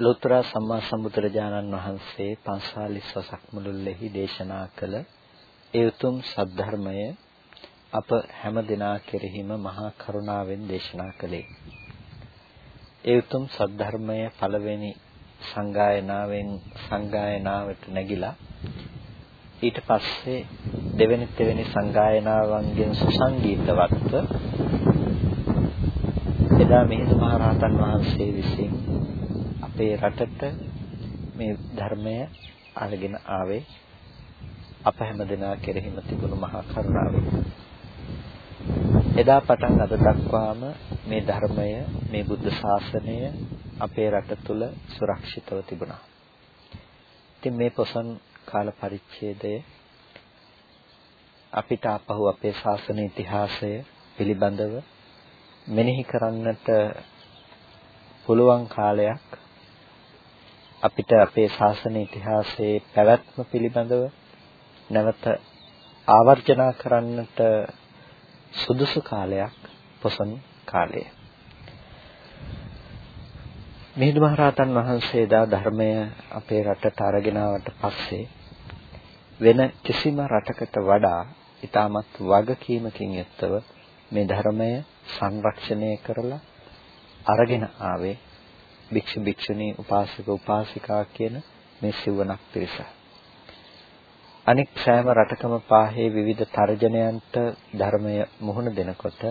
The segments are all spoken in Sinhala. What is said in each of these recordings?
ලෝතර සම්මා සම්බුදුරජාණන් වහන්සේ 540 වසක් මුළුල්ලේහි දේශනා කළ ඒ උතුම් සද්ධර්මය අප හැම දිනා කෙරෙහිම මහා කරුණාවෙන් දේශනා කළේ. ඒ උතුම් සද්ධර්මය පළවෙනි සංගායනාවෙන් සංගායනාවට නැගිලා ඊට පස්සේ දෙවෙනි තෙවෙනි සංගායනාවන්ගෙන් සුසංගීතවත්ව එදා මිහිඳු මහරහතන් වහන්සේ විසින් අපේ රටට මේ ධර්මය අරගෙන ආවේ අප හැම දෙනා කෙරෙහිම තිබුණු මහා කරුණාවෙන්. එදා පටන් අද දක්වාම මේ ධර්මය මේ බුද්ධ ශාසනය අපේ රට තුල සුරක්ෂිතව තිබුණා. ඉතින් මේ පොසොන් කාල පරිච්ඡේදය අපිට අපහු අපේ ශාසන ඉතිහාසය පිළිබඳව මෙනෙහි කරන්නට පුළුවන් කාලයක් අපිට අපේ ශාසන ඉතිහාසයේ පැවැත්ම පිළිබඳව නැවත ආවර්ජනා කරන්නට සුදුසු කාලයක් පොසොන් කාලය. මිහිඳු මහරහතන් වහන්සේ දා ධර්මය අපේ රටට අරගෙන ආවට පස්සේ වෙන කිසිම රටකට වඩා ඊටමත් වගකීමකින් යුක්තව මේ ධර්මය සංරක්ෂණය කරලා අරගෙන ආවේ භික්ෂු භික්ෂුණී උපාසක උපාසිකා කියන මේ සිවණක් පිරිස. අනික් සෑම රටකම පාහේ විවිධ තර්ජනයන්ට ධර්මය මුහුණ දෙනකොට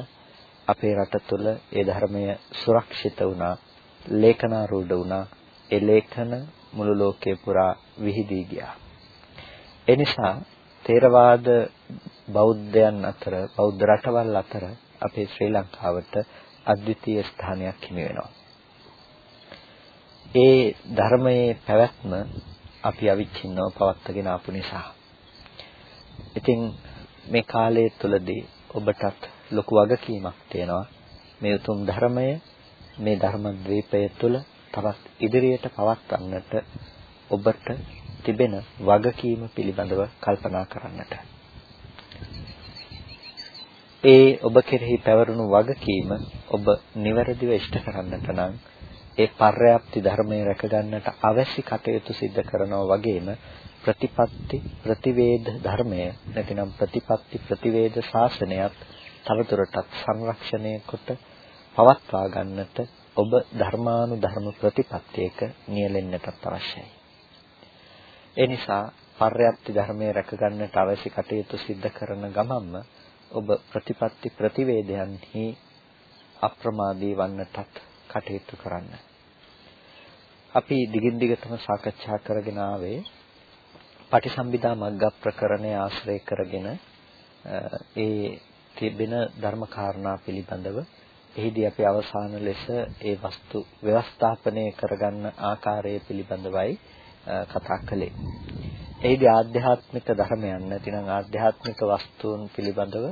අපේ රට තුළ ඒ ධර්මය සුරක්ෂිත වුණා, ලේඛනාරූඪ වුණා. ඒ ලේඛන මුළු ලෝකේ පුරා විහිදී ගියා. ඒ නිසා තේරවාද බෞද්ධයන් අතර බෞද්ධ රටවල් අතර අපේ ශ්‍රී ලංකාවට අද්විතීය ස්ථානයක් හිමි වෙනවා. ඒ ධර්මයේ පැවැත්ම අපි අවිච්ඡින්නව පවත්වාගෙන ආපු නිසා. ඉතින් මේ කාලය තුලදී ඔබටත් ලොකු වගකීමක් තියෙනවා මේ උතුම් ධර්මය මේ ධර්ම ද්වීපය තුල තවත් ඉදිරියට පවත්වන්නට ඔබට තිබෙන වගකීම පිළිබඳව කල්පනා කරන්නට. ඒ ඔබ කෙරෙහි පැවරුණු වගකීම ඔබ නිවැරදිව ඉෂ්ට කරන්නට නම් ඒ පර්යාප්ති ධර්මයේ රැකගන්නට අවශ්‍ය කටයුතු සිද්ධ කරනවා වගේම ප්‍රතිපත්ති ප්‍රතිවේද ධර්මය නැතිනම් ප්‍රතිපත්ති ප්‍රතිවේද ශාසනයත් තවදුරටත් සංරක්ෂණය කොට පවත්වා ගන්නට ඔබ ධර්මානුධර්ම ප්‍රතිපත්තියක නියැලෙන්නටත් අවශ්‍යයි. ඒ නිසා පර්යාප්ති ධර්මයේ රැකගන්නට අවශ්‍ය කටයුතු සිද්ධ කරන ගමන්ම ඔබ ප්‍රතිපත්ති ප්‍රතිවේදයන්හි අප්‍රමාදී වන්නටත් කටයුතු කරන්න. අපි දිගින් දිගටම සාකච්ඡා කරගෙන ආවේ පටිසම්භිදා මග්ග ප්‍රකරණය ආශ්‍රය කරගෙන ඒ තිබෙන ධර්ම කාරණා පිළිබඳව එහිදී අපි අවසාන ලෙස ඒ වස්තු ව්‍යවස්ථාපනය කරගන්න ආකාරය පිළිබඳවයි කතා කළේ. එහිදී ආධ්‍යාත්මික ධර්මයන් නැතිනම් ආධ්‍යාත්මික වස්තුන් පිළිබඳව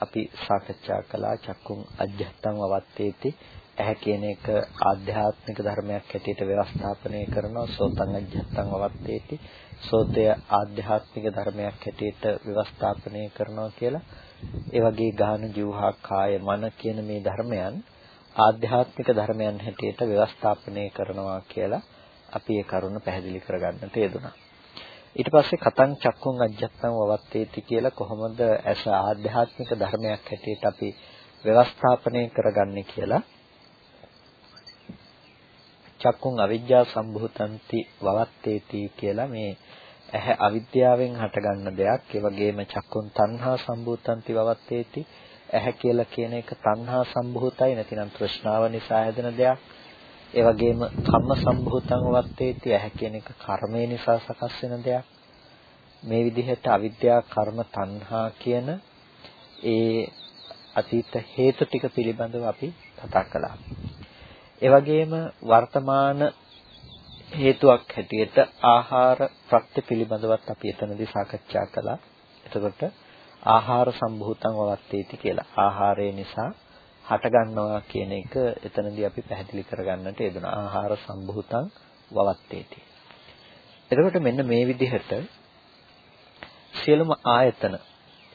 අපි සාකච්ඡා කළා චක්කුම් අජ්ජත්තං වවත්තේති ඇහැ කියන එක ආධ්‍යාත්මික ධර්මයක් හැටියට ව්‍යවස්ථාපනය කරනවා. සෝතං අජ්ජත්තං අවත්තේති. සෝතය ආධ්‍යාත්මික ධර්මයක් හැටියට ව්‍යවස්ථාපනය කරනවා කියලා. ඒ වගේ ගාන ජීවහා කාය මන කියන මේ ධර්මයන් ආධ්‍යාත්මික ධර්මයන් හැටියට ව්‍යවස්ථාපනය කරනවා කියලා අපි ඒ කරුණ පැහැදිලි කරගන්නට යෙදුණා. ඊට පස්සේ කතං චක්කුං අජ්ජත්තං වවත්තේති කියලා කොහොමද ඇස ආධ්‍යාත්මික ධර්මයක් හැටියට අපි ව්‍යවස්ථාපනය කරගන්නේ කියලා චක්කුන් අවිද්‍යා සම්භූතಂತಿ වවත්තේති කියලා මේ ඇහැ අවිද්‍යාවෙන් හටගන්න දෙයක්. ඒ වගේම චක්කුන් තණ්හා සම්භූතಂತಿ වවත්තේති. ඇහැ කියලා කියන එක තණ්හා සම්භූතයි නැතිනම් තෘෂ්ණාව නිසා හැදෙන දෙයක්. ඒ වගේම කම්ම සම්භූතං වත්තේති. ඇහැ කියන එක කර්මය නිසා සකස් වෙන දෙයක්. මේ විදිහට අවිද්‍යා කර්ම තණ්හා කියන ඒ අතීත හේතු ටික පිළිබඳව අපි කතා කළා. ඒ වගේම වර්තමාන හේතුවක් හැටියට ආහාර ප්‍රත්‍ය පිළිබඳවත් අපි එතනදී සාකච්ඡා කළා. එතකොට ආහාර සම්භූතං වවත්තේති කියලා. ආහාරය නිසා හටගන්නවා කියන එක එතනදී අපි පැහැදිලි කරගන්නට යෙදුණා. ආහාර සම්භූතං වවත්තේති. එතකොට මෙන්න මේ විදිහට සියලුම ආයතන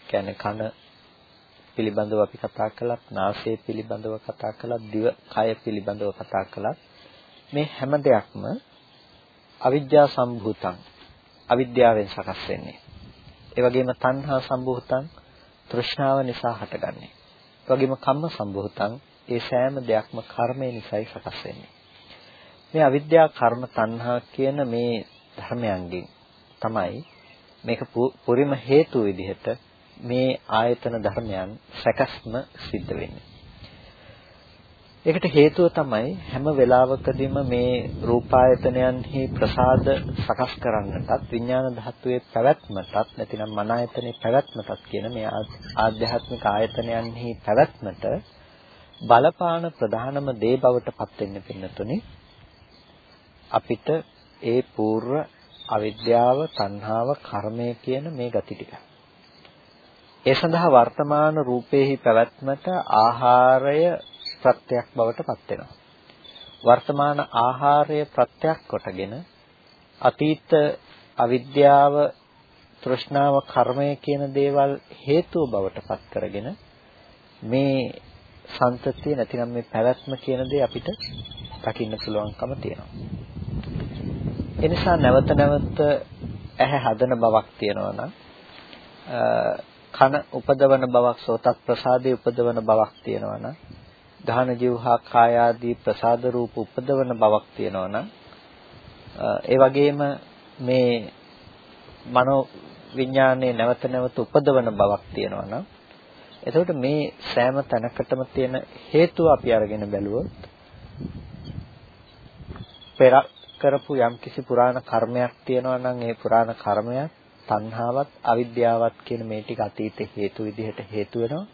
කියන්නේ කන පිළිබඳව අපි කතා කළත්, නාසය පිළිබඳව කතා කළත්, දිව, කය පිළිබඳව කතා කළත් මේ හැම දෙයක්ම අවිද්‍යා සම්භූතං අවිද්‍යාවෙන් සකස් වෙන්නේ. ඒ වගේම තණ්හා සම්භූතං තෘෂ්ණාව නිසා හටගන්නේ. ඒ වගේම කම්ම සම්භූතං ඒ සෑම දෙයක්ම කර්මය නිසායි සකස් වෙන්නේ. මේ අවිද්‍යා කර්ම තණ්හා කියන මේ ධර්මයන්ගෙන් තමයි මේක පුරිම හේතු විදිහට මේ ආයතන ධර්මයන් සැකස්ම සිද්ධ වෙන්නේ. ඒකට හේතුව තමයි හැම වෙලාවකදීම මේ රූපායතනයන්හි ප්‍රසාද සකස් කරන්නටත් විඥාන ධාතුවේ පැවැත්මටත් නැතිනම් මන ආයතනයේ පැවැත්මටත් කියන මේ ආධ්‍යාත්මික ආයතනයන්හි පැවැත්මට බලපාන ප්‍රධානම දේ බවට පත් වෙන්න පින්නතුනේ අපිට ඒ పూర్ව අවිද්‍යාව, තණ්හාව, කර්මය කියන මේ ගති ටික. ඒ සඳහා වර්තමාන රූපේහි පැවැත්මට ආහාරය ප්‍රත්‍යක් බවට පත් වෙනවා. වර්තමාන ආහාරය ප්‍රත්‍යක් කොටගෙන අතීත අවිද්‍යාව තෘෂ්ණාව කර්මය කියන දේවල් හේතුව බවට පත් කරගෙන මේ සන්තතිය නැතිනම් මේ පැවැත්ම කියන දේ අපිට දකින්න පුළුවන්කම තියෙනවා. ඒ නිසා නැවත නැවත ඇහැ හදන බවක් තියෙනවා නම් කන උපදවන බවක් සෝතත් ප්‍රසාදේ උපදවන බවක් තියෙනවා නම් දහන ජීවහා කාය ආදී ප්‍රසාද රූප උපදවන බවක් තියෙනවා නම් ඒ වගේම මේ මනෝ විඥානයේ නැවත නැවත උපදවන බවක් තියෙනවා නම් එතකොට මේ සෑම තැනකටම තියෙන හේතුව අපි අරගෙන බැලුවොත් පෙර කරපු යම්කිසි පුරාණ කර්මයක් තියෙනවා නම් ඒ පුරාණ කර්මයක් තණ්හාවත් අවිද්‍යාවත් කියන මේ ටික අතීත හේතු විදිහට හේතු වෙනවා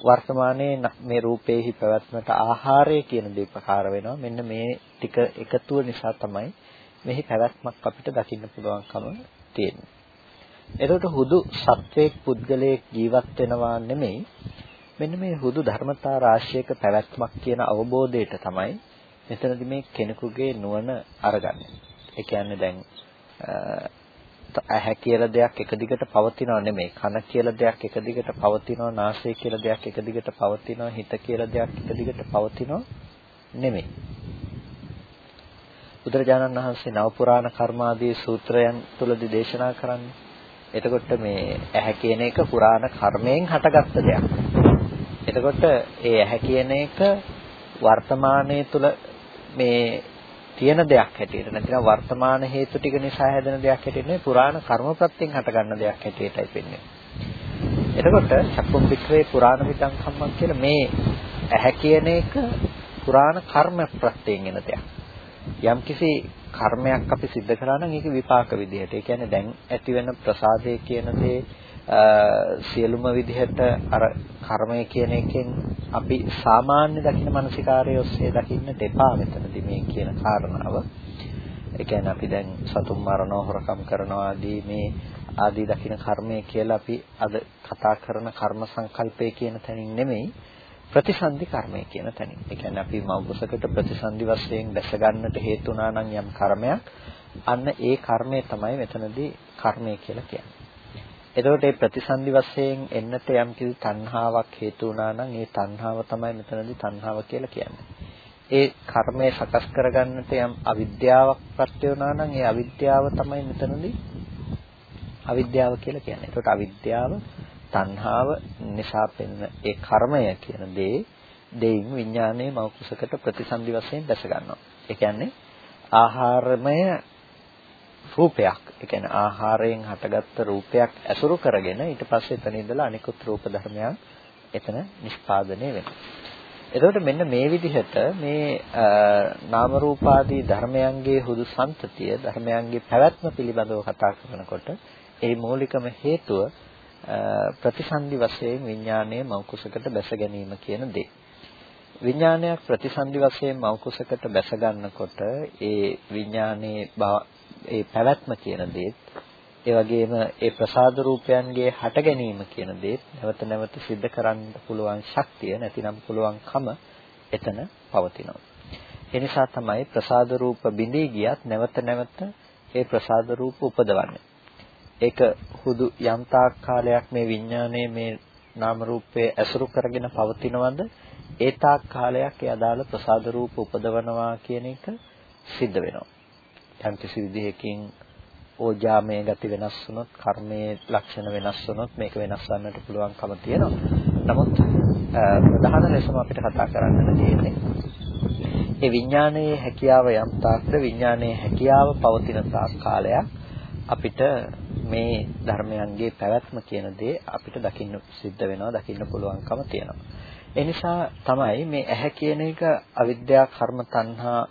වර්තමානයේ මේ රූපේහි පැවැත්මට ආහාරය කියන දේ ප්‍රකාර වෙනවා. මෙන්න මේ ටික එකතුව නිසා තමයි මෙහි පැවැත්මක් අපිට දකින්න පුළුවන්කම තියෙන්නේ. එතකොට හුදු සත්වයක් පුද්ගලයෙක් ජීවත් වෙනවා නෙමෙයි මෙන්න මේ හුදු ධර්මතා රාශියක පැවැත්මක් කියන අවබෝධයට තමයි මෙතනදී මේ කෙනෙකුගේ නුවණ අරගන්නේ. ඒ කියන්නේ දැන් ඇහැ කියලා දෙයක් එක දිගට පවතිනව නෙමෙයි. කන කියලා දෙයක් එක දිගට පවතිනව නාසය කියලා දෙයක් එක දිගට පවතිනව හිත කියලා දෙයක් එක දිගට පවතිනව නෙමෙයි. බුදුරජාණන් වහන්සේ නව පුරාණ කර්මාදී සූත්‍රයන් තුලදී දේශනා කරන්නේ. එතකොට මේ ඇහැ කියන එක පුරාණ කර්මයෙන් හටගත්ත දෙයක්. එතකොට ඒ ඇහැ කියන එක වර්තමානයේ තුල මේ තියෙන දෙයක් හැටියට නැතිනම් වර්තමාන හේතු ටික නිසා හැදෙන දෙයක් හැටියට නෙවෙයි පුරාණ කර්මප්‍රත්‍යයෙන් හටගන්න දෙයක් හැටියටයි පෙන්වන්නේ. එතකොට චක්කුම් වික්‍රේ පුරාණ විතං කම්මක් කියලා මේ ඇහැ කියන එක පුරාණ කර්ම ප්‍රත්‍යයෙන් එන දෙයක්. යම්කිසි කර්මයක් අපි සිද්ධ කරා නම් ඒක විපාක විදිහට. ඒ කියන්නේ දැන් ඇති වෙන ප්‍රසාදය කියන දේ සියලුම විදිහට අර කර්මය කියන එකෙන් අපි සාමාන්‍ය දකින මානසිකාරය ඔස්සේ දකින්න දෙපා මෙතනදී මේ කියන කාරණාව. ඒ කියන්නේ අපි දැන් සතුන් මරනවා හොරකම් කරනවා ආදී මේ ආදී දකින කර්මය කියලා අපි අද කතා කරන කර්ම සංකල්පය කියන තැනින් නෙමෙයි ප්‍රතිසන්දි කර්මය කියන තැනින්. ඒ කියන්නේ අපි මව්කුසකට ප්‍රතිසන්දි වශයෙන් දැස ගන්නට හේතු වුණා නම් යම් කර්මයක් අන්න ඒ කර්මය තමයි මෙතනදී කර්මය කියලා කියන්නේ. එතකොට මේ ප්‍රතිසන්දි වශයෙන් එන්නට යම් කිසි තණ්හාවක් හේතු වුණා නම් ඒ තණ්හාව තමයි මෙතනදී තණ්හාව කියලා කියන්නේ. ඒ කර්මය සකස් කරගන්නට යම් අවිද්‍යාවක් ප්‍රත්‍ය වුණා නම් ඒ අවිද්‍යාව තමයි මෙතනදී අවිද්‍යාව කියලා කියන්නේ. එතකොට අවිද්‍යාව තණ්හාව නිසා පෙන්න ඒ කර්මය කියන දේ දෙයින් විඥානයේ මෞකසකට ප්‍රතිසන්දි වශයෙන් දැස ගන්නවා. ඒ කියන්නේ ආහාරමය රූපයක්. ඒ කියන්නේ ආහාරයෙන් හටගත්ත රූපයක් ඇසුරු කරගෙන ඊට පස්සේ එතන ඉඳලා අනිකුත් රූප ධර්මයන් එතන නිෂ්පාදනය වෙනවා. එතකොට මෙන්න මේ විදිහට මේ නාම රූපාදී ධර්මයන්ගේ හුදු සම්තතිය ධර්මයන්ගේ පැවැත්ම පිළිබඳව කතා කරනකොට ඒ මූලිකම හේතුව ප්‍රතිසන්දි වශයෙන් විඥානයේ මෞකුසකට බැස ගැනීම කියන දේ. විඥානයක් ප්‍රතිසන්දි වශයෙන් මෞකුසකට බැස ගන්නකොට ඒ විඥානයේ ඒ පැවැත්ම කියන දේත් ඒ වගේම ඒ ප්‍රසාද රූපයන්ගේ හට ගැනීම කියන දේ නැවත නැවත සිද්ධ කරන්න පුළුවන් ශක්තිය නැතිනම් පුළුවන්කම එතන පවතිනවා. ඒ නිසා තමයි ප්‍රසාද රූප බිඳී ගියත් නැවත නැවත ඒ ප්‍රසාද රූප උපදවන්නේ. ඒක හුදු යම් කාලයක් මේ විඥානයේ මේ නාම රූපයේ ඇසුරු කරගෙන පවතිනවද ඒ තාක් කාලයක් ඒ අදාළ ප්‍රසාද රූප උපදවනවා කියන එක සිද්ධ වෙනවා. යම් කිසි විදිහකින් ඕජාමය ගති වෙනස් වුණොත් කර්මයේ ලක්ෂණ වෙනස් වුණොත් මේක වෙනස් වන්නට පුළුවන්කම තියෙනවා. නමුත් ප්‍රධාන ලෙසම අපිට කතා කරන්නට තියෙන්නේ ඒ විඥානයේ හැකියාව යම් තාක්ද විඥානයේ හැකියාව පවතින තාක් කාලයක් අපිට මේ ධර්මයන්ගේ පැවැත්ම කියන දේ අපිට දකින්න සිද්ධ වෙනවා දකින්න පුළුවන්කම තියෙනවා. ඒ නිසා තමයි මේ ඇහැ කියන එක අවිද්‍යා කර්ම තණ්හා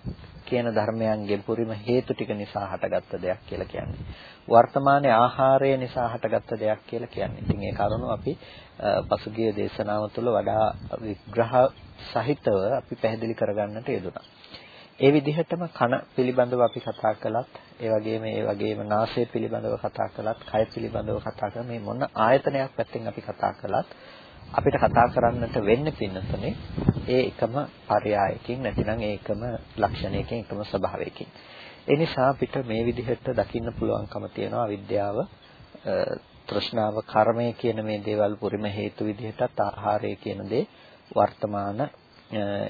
කියන ධර්මයන්ගෙන් පුරිම හේතු ටික නිසා හටගත්ත දෙයක් කියලා කියන්නේ. වර්තමානයේ ආහාරය නිසා හටගත්ත දෙයක් කියලා කියන්නේ. ඉතින් ඒ කරුණු අපි පසුගිය දේශනාව තුළ වඩා විග්‍රහ සහිතව අපි පැහැදිලි කරගන්නට යෙදුණා. ඒ විදිහටම කන පිළිබඳව අපි කතා කළත්, ඒ වගේම ඒ වගේම නාසය පිළිබඳව කතා කළත්, කය පිළිබඳව කතා කළා මේ මොන ආයතනයක් පැත්තෙන් අපි කතා කළත් අපිට කතා කරන්නට වෙන්නේ පින්නතුනේ ඒ එකම පරයයකින් නැතිනම් ඒකම ලක්ෂණයකින් එකම ස්වභාවයකින්. ඒ නිසා අපිට මේ විදිහට දකින්න පුළුවන්කම තියෙනවා අවිද්‍යාව තෘෂ්ණාව කර්මය කියන මේ දේවල් පුරිම හේතු විදිහටත් ආහාරය කියන දේ වර්තමාන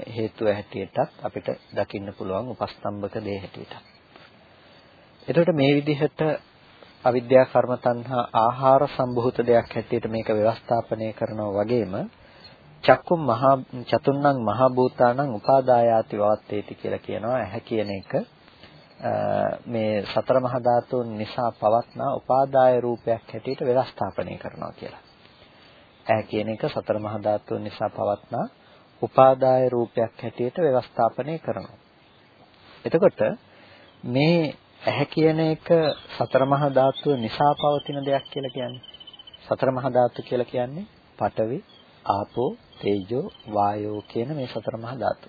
හේතුව හැටියටත් අපිට දකින්න පුළුවන් උපස්තම්භක දේ හැටියට. එතකොට මේ විදිහට අවිද්‍යා කර්ම තණ්හා ආහාර සම්භූත දෙයක් හැටියට මේක ව්‍යවස්ථාපනය කරනවා වගේම චක්කුම් මහා චතුන්නං මහා භූතානං උපාදායාති වවත්තේති කියලා කියනවා ඇහැ කියන එක මේ සතර මහා ධාතුන් නිසා පවත්නා උපාදාය රූපයක් හැටියට ව්‍යවස්ථාපනය කරනවා කියලා. ඇහැ කියන එක සතර මහා ධාතුන් නිසා පවත්නා උපාදාය රූපයක් හැටියට ව්‍යවස්ථාපනය කරනවා. එතකොට මේ ඇහැ කියන එක සතර මහා ධාතුව නිසා පවතින දෙයක් කියලා කියන්නේ. සතර මහා ධාතු කියලා කියන්නේ පඨවි, ආපෝ, තේජෝ, වායෝ කියන මේ සතර මහා ධාතු.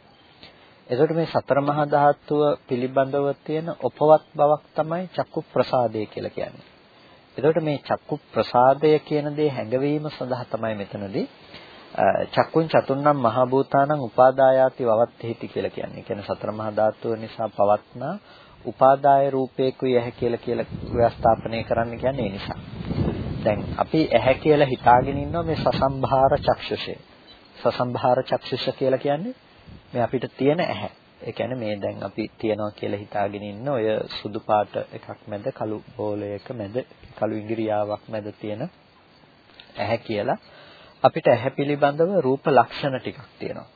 එතකොට මේ සතර මහා ධාතුව පිළිබඳව තියෙන උපවත් බවක් තමයි චක්කු ප්‍රසාදය කියලා කියන්නේ. එතකොට මේ චක්කු ප්‍රසාදය කියන දේ හැඟවීම සඳහා තමයි මෙතනදී චක්කුන් චතුන්නම් මහ භූතානං උපාදායාති වවත්තේති කියලා කියන්නේ. කියන්නේ සතර මහා ධාතුව නිසා පවත්නා උපාදාය රූපේකුයි ඇහැ කියලා කියලා ව්‍යවස්ථාපනය කරන්න කියන්නේ ඒ නිසා. දැන් අපි ඇහැ කියලා හිතාගෙන ඉන්නවා මේ සසම්භාර චක්ෂුෂය. සසම්භාර චක්ෂුෂ කියලා කියන්නේ මේ අපිට තියෙන ඇහැ. ඒ කියන්නේ මේ දැන් අපි තියනවා කියලා හිතාගෙන ඉන්න ඔය සුදු පාට එකක් මැද කළු බෝලයක මැද කළු ඉංග්‍රියාවක් මැද තියෙන ඇහැ කියලා අපිට ඇහැ පිළිබඳව රූප ලක්ෂණ ටිකක් තියෙනවා.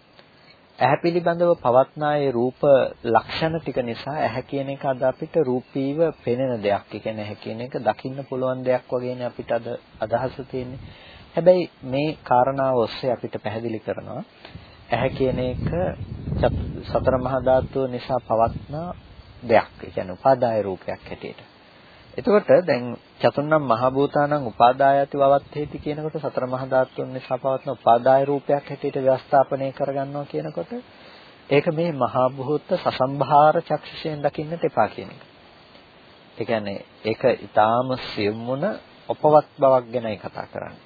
ඇහැ පිළිබඳව පවත්නා ඒ රූප ලක්ෂණ ටික නිසා ඇහැ කියන එක අද අපිට රූපීව පෙනෙන දෙයක්. ඒ කියන්නේ ඇහැ කියන එක දකින්න පුළුවන් දෙයක් වගේනේ අපිට අද අදහස තියෙන්නේ. හැබැයි මේ කාරණාව ඔස්සේ අපිට පැහැදිලි කරනවා ඇහැ කියන එක සතර මහා ධාතුව නිසා පවත්නා දෙයක්. ඒ කියන්නේ උපාදාය රූපයක් හැටියට. එතකොට දැන් චතුන්නම් මහ භූතානං උපාදායති වවත්තේති කියනකොට සතර මහා ධාතුන් නිසා පවත්න උපාදාය රූපයක් හැටියට ව්‍යවස්ථාපනය කරගන්නවා කියනකොට ඒක මේ මහා භූත සසම්භාර චක්ෂුෂයෙන් දකින්නට එපා කියන එක. ඒ කියන්නේ ඒක ඊටාම සියුම් වුණ උපවත් බවක් ගැනයි කතා කරන්නේ.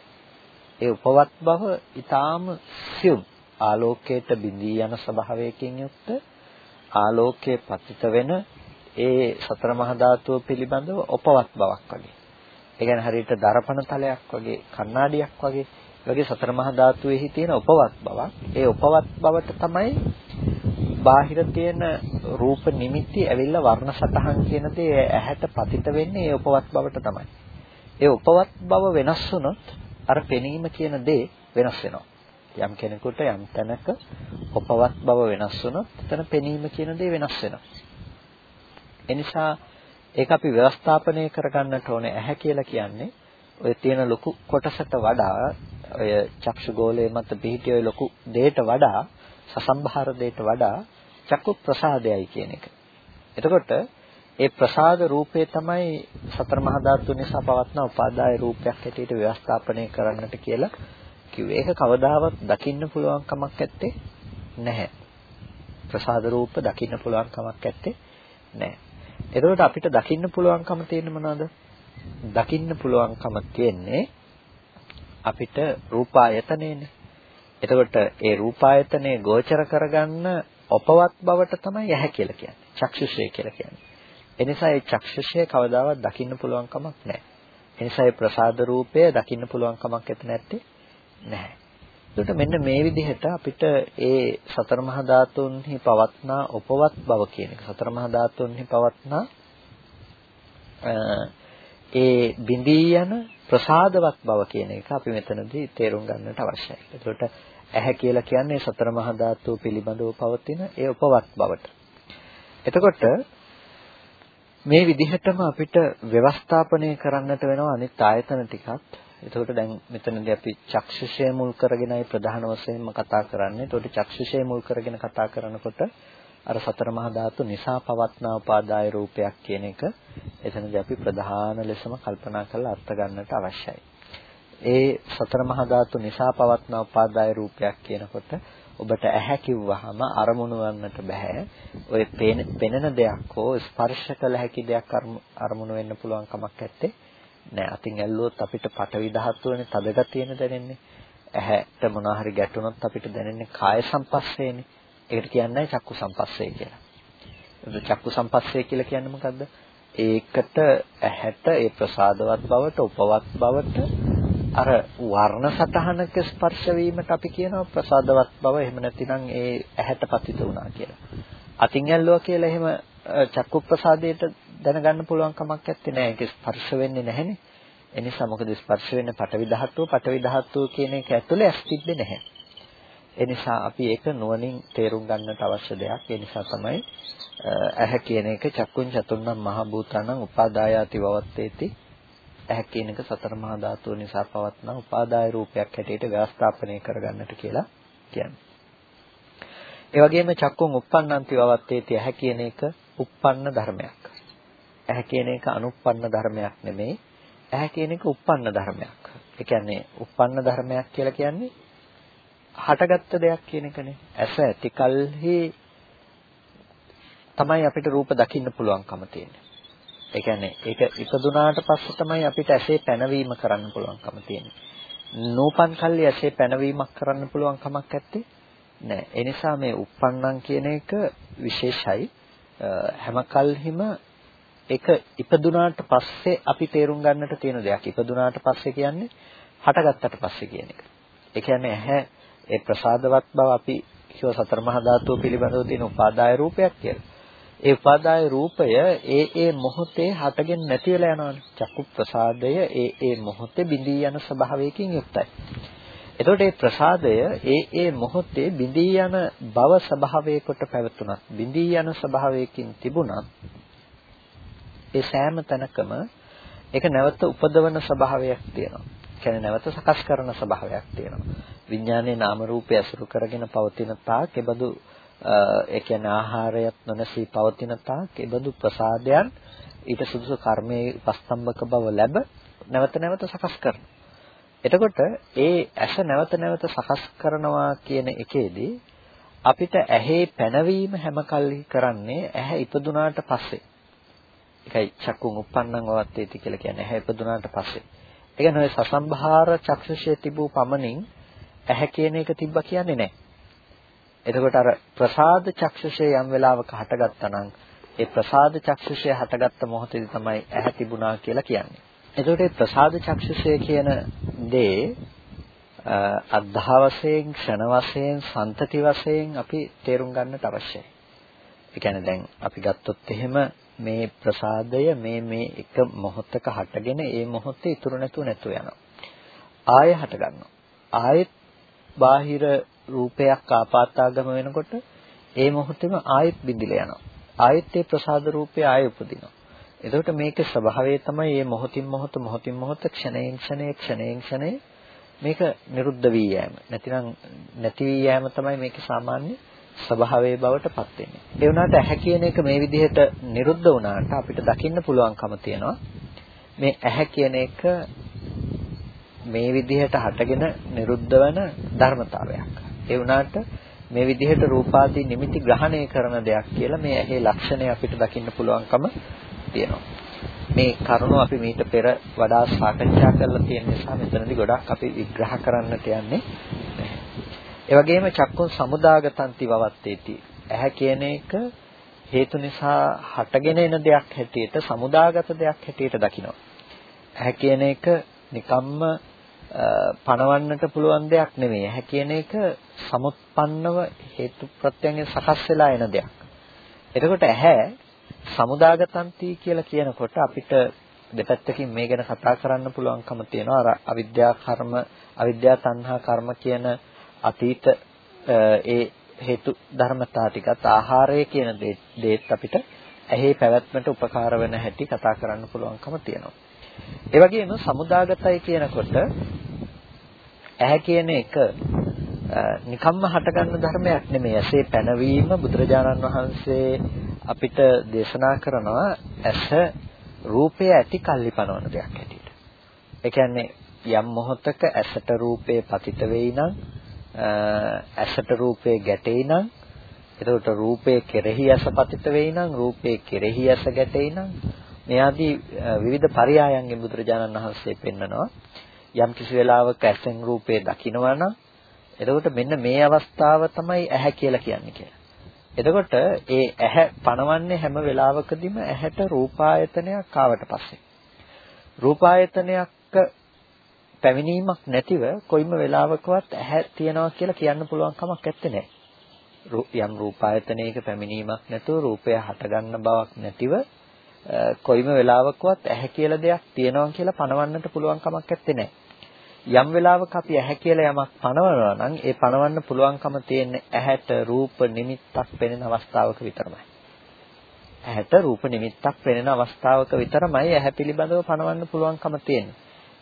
ඒ උපවත් බව ඊටාම සියුම් ආලෝකයට බිඳී යන ස්වභාවයකින් යුක්ත ආලෝකයේ පතිත වෙන ඒ සතර මහා ධාතුව පිළිබඳව උපවත් බවක් වගේ. ඒ කියන්නේ හරියට දරපණ තලයක් වගේ කණ්ණාඩියක් වගේ වගේ සතර මහා ධාතුවේහි තියෙන උපවත් බවක්. ඒ උපවත් බවට තමයි බාහිර තියෙන රූප නිමිති ඇවිල්ලා වර්ණ සතහන් කියන දේ ඇහැට පතිත වෙන්නේ ඒ උපවත් බවට තමයි. ඒ උපවත් බව වෙනස් වුණොත් අර පෙනීම කියන දේ වෙනස් වෙනවා. යම් කෙනෙකුට යම් තැනක උපවත් බව වෙනස් වුණොත් එතන පෙනීම කියන දේ වෙනස් වෙනවා. එනිසා ඒක අපි ව්‍යවස්ථාපනය කරගන්නට ඕනේ ඇහැ කියලා කියන්නේ ඔය තියෙන ලොකු කොටසට වඩා ඔය චක්ෂුගෝලයේ මත පිහිටිය ඔය ලොකු දෙයට වඩා සසම්භාර දෙයට වඩා චක්කු ප්‍රසාදයයි කියන එක. එතකොට ඒ ප්‍රසාද රූපේ තමයි සතර මහා ධාතු නිසා පවත්න උපාදාය රූපයක් හැටියට ව්‍යවස්ථාපනය කරන්නට කියලා කිව්වේ. ඒක කවදාවත් දකින්න පුළුවන් කමක් නැත්තේ නැහැ. ප්‍රසාද රූප දකින්න පුළුවන් කමක් නැත්තේ නැහැ. එතකොට අපිට දකින්න පුළුවන්කම තියෙන මොනවද? දකින්න පුළුවන්කම තියෙන්නේ අපිට රූපායතනේනේ. එතකොට ඒ රූපායතනේ ගෝචර කරගන්න අපවත් බවට තමයි ඇහැ කියලා කියන්නේ. චක්ෂුෂය කියලා කියන්නේ. එනිසා ඒ චක්ෂුෂය කවදාවත් දකින්න පුළුවන් කමක් නැහැ. එනිසා ඒ ප්‍රසාද රූපය දකින්න පුළුවන් කමක් ඇත නැත්තේ නැහැ. එතකොට මෙන්න මේ විදිහට අපිට ඒ සතර මහා ධාතුන්හි පවත්නා උපවත් බව කියන එක සතර මහා ධාතුන්හි පවත්නා ඒ බිඳී යන ප්‍රසාදවත් බව කියන එක අපි මෙතනදී තේරුම් ගන්නට අවශ්‍යයි. එතකොට ඇහැ කියලා කියන්නේ සතර මහා ධාතු පිළිබඳව පවතින ඒ උපවත් බවට. එතකොට මේ විදිහටම අපිට ව්‍යවස්ථාපනය කරන්නට වෙනවා අනිත් ආයතන ටිකත්. එතකොට දැන් මෙතනදී අපි චක්ෂුෂය මුල් කරගෙනයි ප්‍රධාන වශයෙන්ම කතා කරන්නේ. එතකොට චක්ෂුෂය මුල් කරගෙන කතා කරනකොට අර සතර මහා ධාතු නිසා පවත්නා උපාදාය රූපයක් කියන එක එතනදී අපි ප්‍රධාන ලෙසම කල්පනා කරලා අර්ථ ගන්නට අවශ්‍යයි. ඒ සතර මහා ධාතු නිසා පවත්නා උපාදාය රූපයක් කියනකොට ඔබට ඇහැ කිව්වහම අරමුණු වන්නට බෑ. ඔය පෙනෙන දෙයක් හෝ ස්පර්ශ කළ හැකි දෙයක් අරමුණු වෙන්න පුළුවන් කමක් නැත්තේ. නෑ අතින් ඇල්ලුවොත් අපිට පටවි ධාතුවනේ තද ගතියන දැනෙන්නේ. ඇහැට මොනවා හරි ගැටුණොත් අපිට දැනෙන්නේ කාය සම්පස්සේනේ. ඒකට කියන්නේ චක්කු සම්පස්සේ කියලා. ඒක චක්කු සම්පස්සේ කියලා කියන්නේ මොකද්ද? ඒකට ඇහැට ඒ ප්‍රසාදවත් බවට උපවත් බවට අර වර්ණ සතහනක ස්පර්ශ වීමට අපි කියනවා ප්‍රසාදවත් බව එහෙම නැතිනම් ඒ ඇහැට පතිත වුණා කියලා. අතින් ඇල්ලුවා කියලා එහෙම චක්කු ප්‍රසාදයට දැනගන්න පුළුවන් කමක් නැත්තේ නෑ. ඒක ස්පර්ශ වෙන්නේ නැහැනේ. එනිසා මොකද ස්පර්ශ වෙන්නේ පටවි ධාතුව පටවි ධාතුව කියන එක ඇතුලේ ඇස් තිබ්බේ නැහැ. එනිසා අපි ඒක නුවණින් තේරුම් ගන්නට අවශ්‍ය දෙයක්. ඒ නිසා තමයි ඇහැ කියන එක චක්කුං චතුර්ණම් මහ භූතානං උපාදායාති වවත්තේති ඇහැ කියන එක සතර මහා ධාතුව නිසා පවත්න උපාදාය රූපයක් හැටියට ව්‍යවස්ථාපනය කරගන්නට කියලා කියන්නේ. ඒ වගේම චක්කුං uppannanti වවත්තේති ඇහැ කියන එක uppන්න ධර්මයක්. ඇහැ කියන එක අනුප්පන්න ධර්මයක් නෙමෙයි. ඇහැ කියන එක uppන්න ධර්මයක්. ඒ කියන්නේ uppන්න ධර්මයක් කියලා කියන්නේ හටගත්ත දෙයක් කියන එකනේ. ඇස ඇතිකල්හි තමයි අපිට රූප දකින්න පුළුවන්කම තියෙන්නේ. ඒ කියන්නේ ඒක ඉපදුනාට පස්සේ තමයි අපිට ඇසේ පැනවීම කරන්න පුළුවන්කම තියෙන්නේ. නූපන් කල්ලි ඇසේ පැනවීමක් කරන්න පුළුවන් කමක් නැත්තේ නෑ. ඒ නිසා මේ uppannam කියන එක විශේෂයි. හැම කල්හිම ඒක ඉපදුනාට පස්සේ අපි තේරුම් ගන්නට තියෙන දෙයක්. ඉපදුනාට පස්සේ කියන්නේ හටගත්තට පස්සේ කියන එක. ඒ කියන්නේ ඇහැ ඒ ප්‍රසාදවත් බව අපි කියව සතර මහා ධාතුව පිළිබඳව තියෙන උපාදාය රූපයක් කියලා. ඒ උපාදාය රූපය ඒ ඒ මොහොතේ හටගෙන නැති වෙලා යනවානේ. චක්කු ප්‍රසාදය ඒ ඒ මොහොතේ බිඳී යන ස්වභාවයකින් යුක්තයි. එතකොට මේ ප්‍රසාදය ඒ ඒ මොහොතේ බිඳී යන බව ස්වභාවයකට පැවතුනත් බිඳී යන ස්වභාවයකින් තිබුණත් ඒ සෑම තැනකම ඒක නැවත උපදවන ස්වභාවයක් තියෙනවා. කියන්නේ නැවත සකස් කරන ස්වභාවයක් තියෙනවා. විඥානයේ නාම රූපය අසුරු කරගෙන පවතින තාක් ඒබඳු ඒ කියන්නේ ආහාරයත් නොනැසී පවතින තාක් ඒබඳු ප්‍රසාදයන් ඊට සුදුසු කර්මයේ උපස්තම්භක බව ලැබ නැවත නැවත සකස් කරනවා. එතකොට ඒ ඇස නැවත නැවත සකස් කරනවා කියන එකේදී අපිට ඇහි පැනවීම හැම කල්හි කරන්නේ ඇහැ ඉපදුනාට පස්සේ. ඒකයි චක්කුන් උප්පන්නං වවත්තේති කියලා කියන්නේ ඇහැ ඉපදුනාට පස්සේ. ඒ කියන්නේ සසම්භාර චක්ෂුෂය තිබූ පමණින් ඇහැ කියන එක තිබ්බා කියන්නේ නැහැ. එතකොට අර ප්‍රසාද චක්ෂුෂය යම් වෙලාවක හටගත්තා නම් ඒ ප්‍රසාද චක්ෂුෂය හටගත්ත මොහොතේදී තමයි ඇහැ තිබුණා කියලා කියන්නේ. එතකොට මේ ප්‍රසාද චක්ෂුෂය කියන දේ අද්ධා වශයෙන්, ක්ෂණ වශයෙන්, සන්තති වශයෙන් අපි තේරුම් ගන්නට අවශ්‍යයි. ඒ කියන්නේ දැන් අපි ගත්තොත් එහෙම මේ ප්‍රසාදය මේ මේ එක මොහොතක හටගෙන ඒ මොහොතේ ඉතුරු නැතුව නැතුව යනවා. ආයෙ හට ගන්නවා. ආයෙත් බාහිර රූපයක් ආපාතාගම වෙනකොට ඒ මොහොතේම ආයෙත් බිඳිලා යනවා. ආයෙත් ඒ ප්‍රසාද රූපය ආයෙ උපදිනවා. එතකොට මේකේ ස්වභාවය තමයි මේ මොහොතින් මොහොත මොහොතින් මොහොත ක්ෂණයෙන් ක්ෂණය ක්ෂණයෙන් ක්ෂණය මේක නිරුද්ධ වී යෑම. නැතිනම් නැති වී යෑම තමයි මේකේ සාමාන්‍ය ස්වභාවයේ බවට පත් වෙන්නේ. ඒ වුණාට ඇහැ කියන එක මේ විදිහට නිරුද්ධ වුණාට අපිට දකින්න පුළුවන්කම තියෙනවා. මේ ඇහැ කියන එක මේ විදිහට හටගෙන නිරුද්ධ වෙන ධර්මතාවයක්. ඒ වුණාට මේ විදිහට රූපාදී නිමිති ග්‍රහණය කරන දෙයක් කියලා මේ ඇහි ලක්ෂණය අපිට දකින්න පුළුවන්කම තියෙනවා. මේ කරුණු අපි මීට පෙර වඩා සාකච්ඡා කරලා තියෙන නිසා මෙතනදී ගොඩක් අපි විග්‍රහ කරන්නට යන්නේ නැහැ. ඒ වගේම චක්කුන් සමුදාගතන්ති වවත්තේති. ඇහැ කියන එක හේතු නිසා හටගෙන එන දෙයක් හැටියට සමුදාගත දෙයක් හැටියට දකිනවා. ඇහැ කියන එක නිකම්ම පණවන්නට පුළුවන් දෙයක් නෙමෙයි. ඇහැ කියන එක සමුත්පන්නව හේතු ප්‍රත්‍යයෙන් සකස් වෙලා එන දෙයක්. එතකොට ඇහැ සමුදාගතන්ති කියලා කියනකොට අපිට දෙපැත්තකින් මේ ගැන කතා කරන්න පුළුවන්කම තියෙනවා. අර අවිද්‍යා කර්ම, අවිද්‍යා තණ්හා කර්ම කියන අතීත ඒ හේතු ධර්මතා ටිකත් ආහාරය කියන දේත් අපිට ඇහි පැවැත්මට උපකාර වෙන හැටි කතා කරන්න පුළුවන්කම තියෙනවා. ඒ වගේම සමුදාගතයි කියනකොට ඇහැ කියන එක නිකම්ම හටගන්න ධර්මයක් නෙමෙයි. ඇසේ පැනවීම බුදුරජාණන් වහන්සේ අපිට දේශනා කරනවා ඇස රූපය ඇති කල්ලි පනවන දෙයක් හැටියට. ඒ කියන්නේ යම් මොහොතක ඇසට රූපේ පතිත වෙයි නම් ඇසට රූපේ ගැටෙයි නම් එතකොට රූපේ කෙරෙහි ඇස පතිත වෙයි නම් රූපේ කෙරෙහි ඇස ගැටෙයි නම් මේ ආදී විවිධ පරයයන්ගෙන් බුදුරජාණන් වහන්සේ පෙන්නනවා යම් කිසි වෙලාවක ඇසෙන් රූපේ දකිනවා නම් එතකොට මෙන්න මේ අවස්ථාව තමයි ඇහැ කියලා කියන්නේ කියලා. එතකොට ඒ ඇහැ පණවන්නේ හැම වෙලාවකදීම ඇහැට රූපායතනයක් ආවට පස්සේ. රූපායතනයක් පැමිණීමක් නැතිව කොයිම වෙලාවකවත් ඇහැ තියනවා කියලා කියන්න පුළුවන් කමක් නැත්තේ. යම් රූපායතනයක පැමිණීමක් නැතුව රූපය හටගන්න බවක් නැතිව කොයිම වෙලාවකවත් ඇහැ කියලා දෙයක් තියෙනවා කියලා පණවන්නට පුළුවන් කමක් නැත්තේ නෑ. යම් වෙලාවක අපි ඇහැ කියලා යමක් පණවනවා නම් ඒ පණවන්න පුළුවන්කම තියෙන්නේ ඇහැට රූප නිමිත්තක් පෙනෙන අවස්ථාවක විතරමයි. ඇහැට රූප නිමිත්තක් පෙනෙන අවස්ථාවක විතරමයි ඇහැ පිළිබඳව පණවන්න පුළුවන්කම තියෙන්නේ.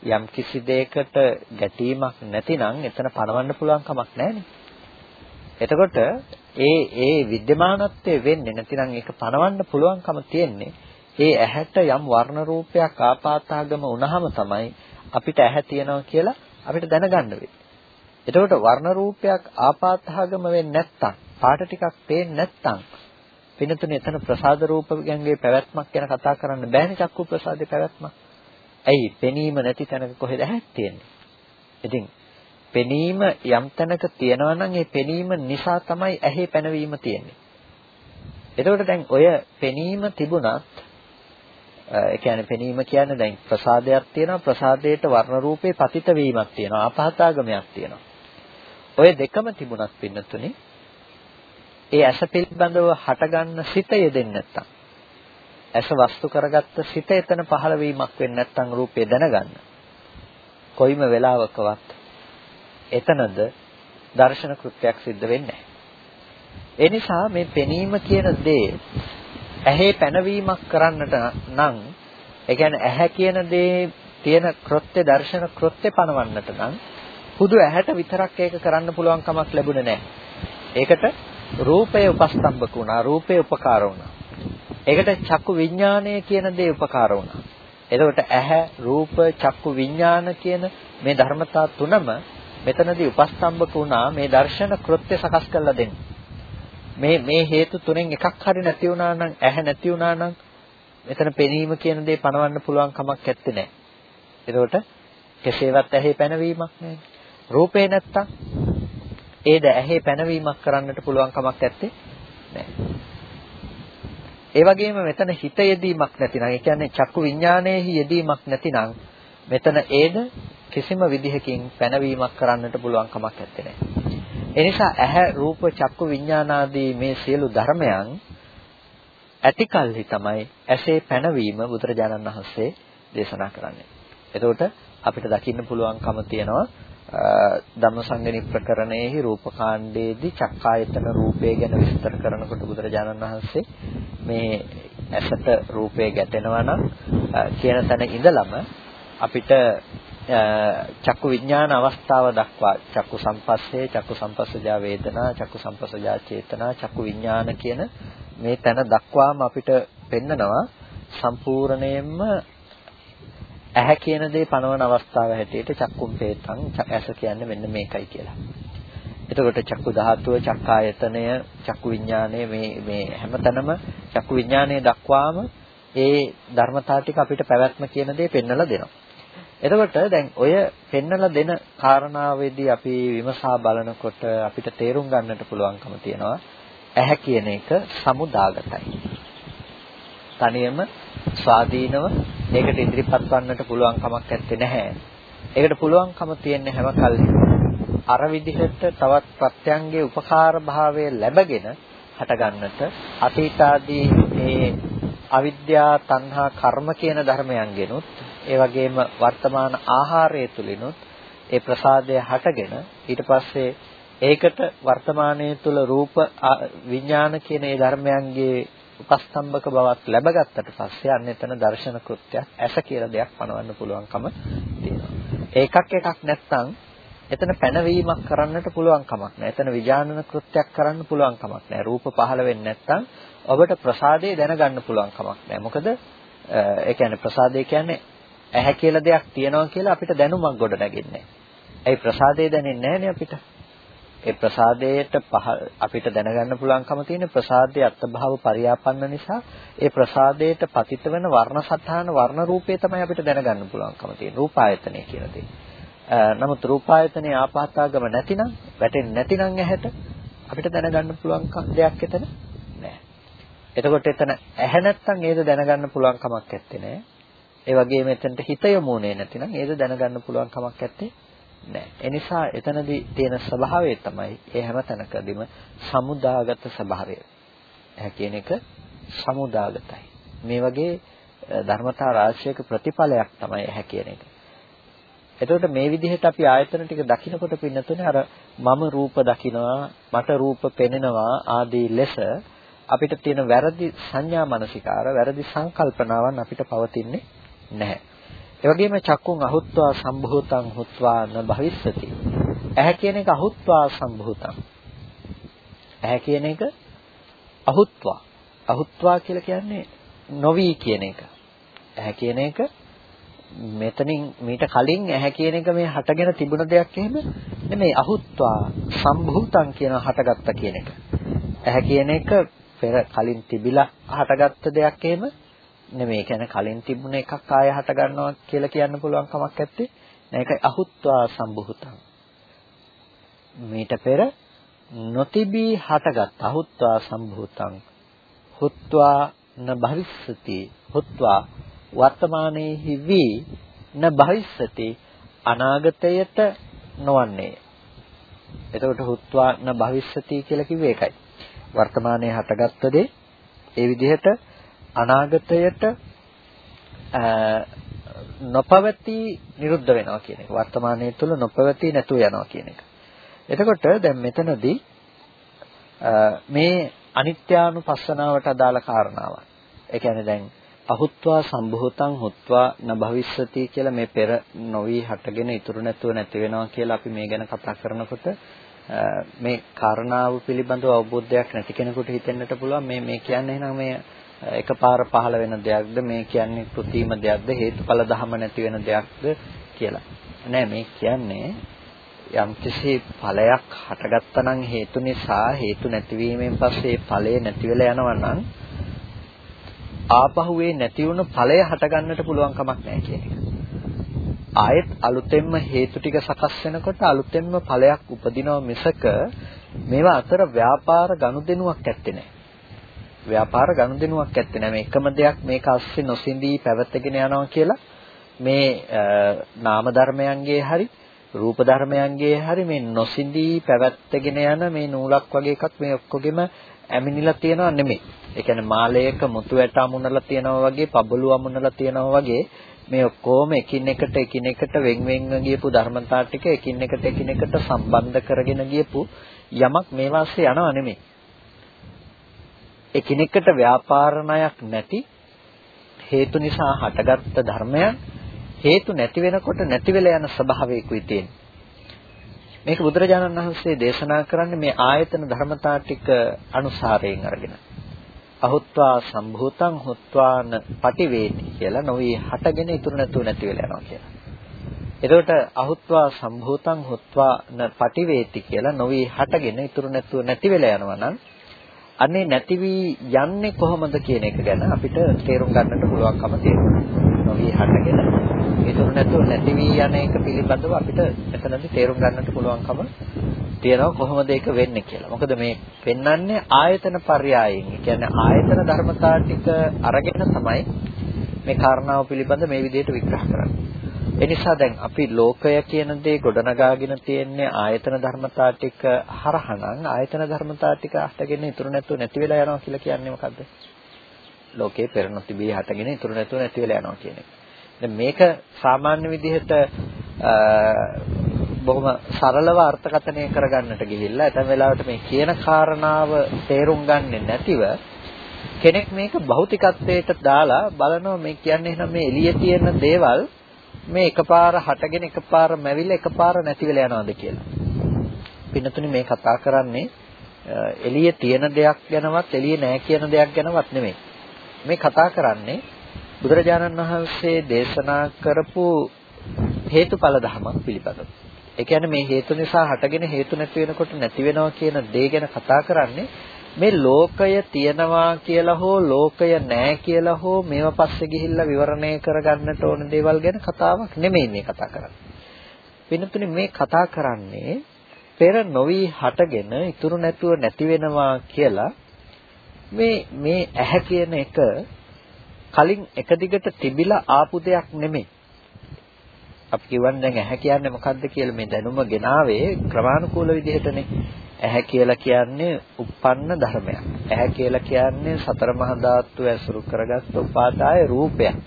යම් කිසි දෙයකට ගැටීමක් නැතිනම් එතන පණවන්න පුළුවන් කමක් නැහැනේ. එතකොට ඒ ඒ विद्यමානත්වයේ වෙන්නේ නැතිනම් ඒක පණවන්න පුළුවන්කම තියෙන්නේ ඒ ඇහැට යම් වර්ණ රූපයක් ආපාතාගම වුණාම තමයි අපිට ඇහැ තියෙනවා කියලා අපිට දැනගන්න වෙන්නේ. එතකොට වර්ණ රූපයක් ආපාතාගම වෙන්නේ නැත්තම් පාට ටිකක් පේන්නේ නැත්තම් පිනතුනේ එතන ප්‍රසාද රූපයන්ගේ පැවැත්මක් ගැන කතා කරන්න බෑනේ චක්කු ප්‍රසාදේ පැවැත්මක්. ඇයි පෙනීම නැති තැනක කොහෙද ඇහක් තියෙන්නේ? ඉතින් පෙනීම යම් තැනක තියෙනවා නම් ඒ පෙනීම නිසා තමයි ඇහි පැනවීම තියෙන්නේ. එතකොට දැන් ඔය පෙනීම තිබුණත් ඒ කියන්නේ පෙනීම කියන්නේ දැන් ප්‍රසාදයක් තියෙනවා ප්‍රසාදයට වර්ණ රූපේ පතිත වීමක් තියෙනවා අපහතාගමයක් තියෙනවා. ඔය දෙකම තිබුණත් පින්නතුනේ ඒ ඇස පිළිබඳව හටගන්න සිත යෙදෙන්නේ නැත්තම් ඇස වස්තු කරගත්ත සිත එතන පහළ වීමක් වෙන්නේ නැත්තම් රූපේ දැනගන්න. කොයිම වෙලාවකවත් එතනද දර්ශන කෘත්‍යයක් සිද්ධ වෙන්නේ නැහැ. ඒ නිසා මේ පෙනීම කියන දේ ඇහි පැනවීමක් කරන්නට නම් ඒ කියන්නේ ඇහැ කියන දේ තියෙන කෘත්‍ය දර්ශන කෘත්‍ය පනවන්නට නම් හුදු ඇහැට විතරක් ඒක කරන්න පුළුවන් කමක් ලැබුණේ නැහැ. ඒකට රූපය උපස්තම්භක වුණා, රූපය උපකාර වුණා. ඒකට චක්කු විඥානය කියන දේ උපකාර වුණා. එතකොට ඇහැ, රූප, චක්කු විඥාන කියන මේ ධර්මතා තුනම මෙතනදී උපස්තම්භක වුණා මේ දර්ශන කෘත්‍ය සකස් කරලා දෙන්නේ. මේ මේ හේතු තුනෙන් එකක් හරි නැති වුණා නම් ඇහැ නැති වුණා නම් මෙතන පෙනීම කියන දේ පණවන්න පුළුවන් කමක් නැත්තේ නෑ. එතකොට කෙසේවත් ඇහි පැනවීමක් නෑ. රූපේ නැත්තම් ඒද ඇහි පැනවීමක් කරන්නට පුළුවන් කමක් නැත්තේ නෑ. ඒ වගේම මෙතන හිත යෙදීමක් නැතිනම් ඒ කියන්නේ චක්කු විඥානයේහි යෙදීමක් නැතිනම් මෙතන ඒද කිසිම විදිහකින් පැනවීමක් කරන්නට පුළුවන් කමක් නැත්තේ නෑ. එනිසා ඇහැ රූප චක්කු විඥානාදී මේ සියලු ධර්මයන් ඇතිකල්හි තමයි ඇසේ පැනවීම බුදුරජාණන් වහන්සේ දේශනා කරන්නේ. එතකොට අපිට දකින්න පුළුවන්කම තියෙනවා ධම්මසංගණි ප්‍රකරණයේහි රූපකාණ්ඩයේදී චක්කායතන රූපය ගැන විස්තර කරනකොට බුදුරජාණන් වහන්සේ මේ ඇසට රූපය ගැටෙනවා නම් කියන තැන ඉඳලම අපිට චක්කු විඥාන අවස්ථාව දක්වා චක්කු සම්පස්සේ චක්කු සම්පස්සජා වේදනා චක්කු සම්පස්සජා චේතනා චක්කු විඥාන කියන මේ තැන දක්වාම අපිට පෙන්නනවා සම්පූර්ණයෙන්ම ඇහැ කියන දේ පනවන අවස්ථාව හැටියට චක්කුම් පේතං ඇස කියන්නේ මෙන්න මේකයි කියලා. එතකොට චක්කු ධාතුව, චක්කායතනය, චක්කු විඥානය මේ මේ හැමතැනම චක්කු විඥානය දක්වාම ඒ ධර්මතා ටික අපිට පැවැත්ම කියන දේ පෙන්වලා දෙනවා. එතකොට දැන් ඔය පෙන්වලා දෙන කාරණාවේදී අපි විමසා බලනකොට අපිට තේරුම් ගන්නට පුළුවන්කම තියෙනවා ඇහැ කියන එක සමුදාගතයි. තනියම ස්වාධීනව ඒකට ඉදිරිපත් වන්නට පුළුවන් කමක් නැත්තේ නැහැ. ඒකට පුළුවන්කම තියෙන්නේ හැම කල්හි අර විදිහට තවත් ප්‍රත්‍යංගයේ උපකාර භාවය ලැබගෙන හටගන්නට අතීතාදී මේ අවිද්‍යා තණ්හා කර්ම කියන ධර්මයන්ගෙනුත් ඒ වගේම වර්තමාන ආහාරය තුලිනුත් ඒ ප්‍රසාදය හටගෙන ඊට පස්සේ ඒකට වර්තමානයේ තුල රූප විඥාන කියන ඒ ධර්මයන්ගේ උපස්තම්භක බවක් ලැබගත්තට පස්සේ අන්න එතන දර්ශන කෘත්‍යයක් ඇස කියලා දෙයක් පනවන්න පුළුවන්කම තියෙනවා. ඒකක් එකක් නැත්නම් එතන පැනවීමක් කරන්නට පුළුවන් කමක් නැහැ. එතන විඥානන කෘත්‍යයක් කරන්න පුළුවන් කමක් නැහැ. රූප පහළ වෙන්නේ නැත්නම් ඔබට ප්‍රසාදේ දැනගන්න පුළුවන් කමක් නැහැ. මොකද ඒ කියන්නේ ප්‍රසාදේ කියන්නේ ඇහැ කියලා දෙයක් තියෙනවා කියලා අපිට දැනුමක් ගොඩ නැගෙන්නේ. ඒ ප්‍රසාදේ දැනෙන්නේ නැහැනේ අපිට. ඒ ප්‍රසාදයට අපිට දැනගන්න පුළුවන්කම තියෙන ප්‍රසාදයේ අත්භාව පරියාපන්න නිසා ඒ ප්‍රසාදයට පතිත වෙන වර්ණ සත්හාන වර්ණ රූපේ තමයි අපිට දැනගන්න පුළුවන්කම තියෙන රූපායතනය කියලා දේ. නමුත් රූපායතනයේ ආපාතාගම නැතිනම් වැටෙන්නේ නැතිනම් ඇහැට අපිට දැනගන්න පුළුවන් දෙයක් එතන නැහැ. එතකොට එතන ඇහැ නැත්තම් ඒද දැනගන්න පුළුවන් කමක් නැත්තේ නෑ. ඒ වගේම එතනට හිත යොමුනේ නැතිනම් ඒද දැනගන්න පුළුවන් කමක් නැත්තේ නෑ. ඒ නිසා එතනදී තියෙන ස්වභාවය තමයි ඒ හැම තැනකදීම සමුදාගත ස්වභාවය. එහ කියන එක සමුදාගතයි. මේ වගේ ධර්මතා රාශියක ප්‍රතිඵලයක් තමයි එහ කියන එක. එතකොට මේ විදිහට අපි ආයතන ටික දකිනකොට පින්නතුනේ අර මම රූප දකිනවා මට රූප පෙනෙනවා ආදී ලෙස අපිට තියෙන වැරදි සංඥා මනසිකාර වැරදි සංකල්පනාවන් අපිට පවතින්නේ නැහැ. ඒ වගේම චක්කුන් අහුත්වා සම්භූතං හුත්වා න භවිස්සති. ඇහැ කියන එක අහුත්වා සම්භූතං. ඇහැ කියන එක අහුත්වා. අහුත්වා කියලා කියන්නේ නොවි කියන එක. ඇහැ කියන එක මෙතනින් මීට කලින් ඇහැ කියන එක මේ හටගෙන තිබුණ දෙයක් එහෙම නෙමෙයි අහුත්වා සම්භූතං කියන හටගත්ත කියන එක. ඇහැ කියන එක පෙර කලින් තිබිලා හටගත්ත දෙයක් එහෙම නෙමෙයි. කියන්නේ කලින් තිබුණ එකක් ආය හට ගන්නවා කියලා කියන්න පුළුවන් කමක් නැත්තේ. මේකයි අහුත්වා සම්භූතං. මීට පෙර නොතිබී හටගත් අහුත්වා සම්භූතං. හුත්වා න භවිස්සති. හුත්වා වර්තමානයේහි වී න භවිස්සති අනාගතයට නොවන්නේ. එතකොට හුත්වා න භවිස්සති කියලා කිව්වේ ඒකයි. වර්තමානයේ හටගත්ත දේ ඒ විදිහට අනාගතයට නොපවති නිරුද්ධ වෙනවා කියන එක. වර්තමානයේ තුල නොපවති නැතුව යනවා කියන එක. එතකොට දැන් මෙතනදී මේ අනිත්‍යානුපස්සනාවට අදාළ කාරණාවක්. ඒ කියන්නේ දැන් අහුත්වා සම්භූතං හුත්වා නභවිස්සති කියලා මේ පෙර නොවි හටගෙන ඉතුරු නැතුව නැති වෙනවා කියලා අපි මේ ගැන කතා කරනකොට මේ කාරණාව පිළිබඳව අවබෝධයක් නැති කෙනෙකුට හිතෙන්නට පුළුවන් මේ මේ කියන්නේ එහෙනම් මේ එකපාර පහළ වෙන දෙයක්ද මේ කියන්නේ કૃතිම දෙයක්ද හේතුඵල ධම නැති වෙන දෙයක්ද කියලා. නෑ මේ කියන්නේ යම්කිසි ඵලයක් හටගත්තා නම් හේතු නිසා හේතු නැතිවීමෙන් පස්සේ ඵලය නැති වෙලා යනවා නම් ආපහු ඒ නැති වුණු ඵලය හටගන්නට පුළුවන් කමක් නැහැ කියන එක. ආයෙත් අලුතෙන්ම හේතු ටික සකස් වෙනකොට අලුතෙන්ම ඵලයක් උපදිනව මිසක මේවා අතර ව්‍යාපාර ගනුදෙනුවක් ඇත්තේ නැහැ. ව්‍යාපාර ගනුදෙනුවක් ඇත්තේ නැහැ. මේ එකම දෙයක් මේක අස්සේ නොසිඳී පැවතගෙන යනවා කියලා මේ නාම ධර්මයන්ගේ හරි රූප ධර්මයන්ගේ හරි මේ නොසිඳී පැවැත්ගෙන යන මේ නූලක් වගේ එකක් මේ ඔක්කොගෙම ඇමිනිලා තියෙනව නෙමෙයි. ඒ කියන්නේ මාලයක මුතු ඇට අමුණලා තියෙනවා වගේ, පබළු අමුණලා තියෙනවා වගේ මේ ඔක්කොම එකින් එකට එකින් එකට වෙන් වෙන්ව ගියපු ධර්මතා ටික එකින් එකට එකින් එකට සම්බන්ධ කරගෙන ගියපු යමක් මේ වාස්සේ යනව නෙමෙයි. එකිනෙකට ව්‍යාපාර ණයක් නැති හේතු නිසා හටගත්ත ධර්මයන් හේතු නැති වෙනකොට නැති වෙලා යන ස්වභාවයකුයි තියෙන්නේ. මේක බුදුරජාණන් වහන්සේ දේශනා කරන්නේ මේ ආයතන ධර්මතා ටික අනුසාරයෙන් අරගෙන. අහුත්වා සම්භූතං හුත්වාන පටිවේති කියලා නොවේ හටගෙන ඉතුරු නැතුව නැති වෙලා යනවා කියලා. එතකොට අහුත්වා සම්භූතං හුත්වාන පටිවේති කියලා නොවේ හටගෙන ඉතුරු නැතුව නැති වෙලා යනවා නම් අනේ නැති වී යන්නේ කොහොමද කියන එක ගැන අපිට තේරුම් ගන්නට පුළුවන්කම තියෙනවා. නොවි හටගෙන ඉතුරු නැතුව නැති වී යන එක පිළිබඳව අපිට එතනදී තේරුම් ගන්නට පුළුවන්කම තියෙනවා කොහොමද ඒක වෙන්නේ කියලා. මොකද මේ පෙන්වන්නේ ආයතන පర్యායෙන්. ඒ කියන්නේ ආයතන ධර්මතා ටික අරගෙන තමයි මේ කාරණාව පිළිබඳ මේ විදිහට විග්‍රහ කරන්නේ. ඒ නිසා දැන් අපි ලෝකය කියන දේ ගොඩනගාගෙන තියෙන්නේ ආයතන ධර්මතා ටික හරහනම් ආයතන ධර්මතා ටික අහටගෙන ඉතුරු නැතුව නැති වෙලා යනවා කියලා කියන්නේ මොකද්ද? ලෝකේ පෙර නොතිබී හටගෙන ඉතුරු නැතුව නැති වෙලා යනවා කියන එක. දැන් මේක සාමාන්‍ය විදිහට බොහොම සරලව අර්ථකථනය කරගන්නට ගිහිල්ලා ඇතැම් වෙලාවට මේ කියන කාරණාව තේරුම් ගන්නේ නැතිව කෙනෙක් මේක භෞතිකත්වයට දාලා බලනවා මේ කියන්නේ එහෙනම් මේ එළියේ තියෙන දේවල් මේ එකපාර හටගෙන එකපාර මැවිලා එකපාර නැති වෙලා යනවාද කියලා. පින්නතුනි මේ කතා කරන්නේ එළියේ තියෙන දෙයක් ගැනවත් එළියේ නැහැ කියන දෙයක් ගැනවත් නෙමෙයි. මේ කතා කරන්නේ බුදුරජාණන් වහන්සේ දේශනා කරපු හේතුඵල ධර්මයක් පිළිබඳව. ඒ කියන්නේ මේ හේතු නිසා හටගෙන හේතු නැති වෙනකොට නැති වෙනවා කියන දේ ගැන කතා කරන්නේ මේ ලෝකය තියනවා කියලා හෝ ලෝකය නැහැ කියලා හෝ මේව පස්සේ ගිහිල්ලා විවරණය කරගන්නට ඕන දේවල් ගැන කතාවක් නෙමෙයි මේ කතා කරන්නේ. වෙනතුනේ මේ කතා කරන්නේ පෙර නොවි හටගෙන ඉතුරු නැතුව නැති වෙනවා කියලා මේ මේ ඇහැ කියන එක කලින් එක දිගට තිබිලා ආපු දෙයක් නෙමෙයි. අපි කියවන්නේ දැන් ඇහැ කියන්නේ මොකද්ද කියලා මේ දැනුම ගෙනාවේ ක්‍රමානුකූල විදිහටනේ. ඇහැ කියලා කියන්නේ uppන්න ධර්මයක්. ඇහැ කියලා කියන්නේ සතර මහා ධාතු ඇසුරු කරගත් උපාදාය රූපයක්.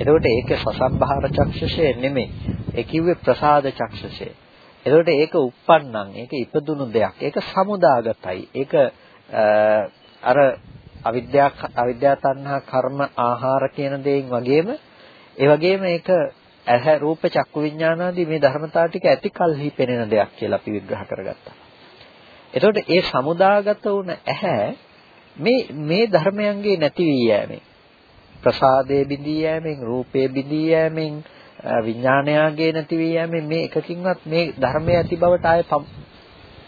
එතකොට ඒකේ සසබ්බහාර චක්ෂුෂය නෙමෙයි. ඒ කිව්වේ ප්‍රසාද චක්ෂුෂය. එතකොට ඒක uppන්නම්. ඒක ඉපදුණු දෙයක්. ඒක සමුදාගතයි. ඒක අර අවිද්‍යා අවිද්‍යා තණ්හා කර්ම ආහාර කියන දේන් වගේම ඒ වගේම ඒක ඇහැ රූප චක්කු විඥානාදී මේ ධර්මතා ටික ඇති කල්හි පෙනෙන දෙයක් කියලා අපි විග්‍රහ කරගත්තා. එතකොට ඒ සමුදාගත වුණ ඇහැ මේ මේ ධර්මයන්ගේ නැති වී යෑමෙන් ප්‍රසාදයේ බිඳී යෑමෙන් රූපයේ බිඳී යෑමෙන් විඥානයාගේ නැති වී යෑමෙන් මේ එකකින්වත් මේ ධර්මයේ ඇති බවට ආයේ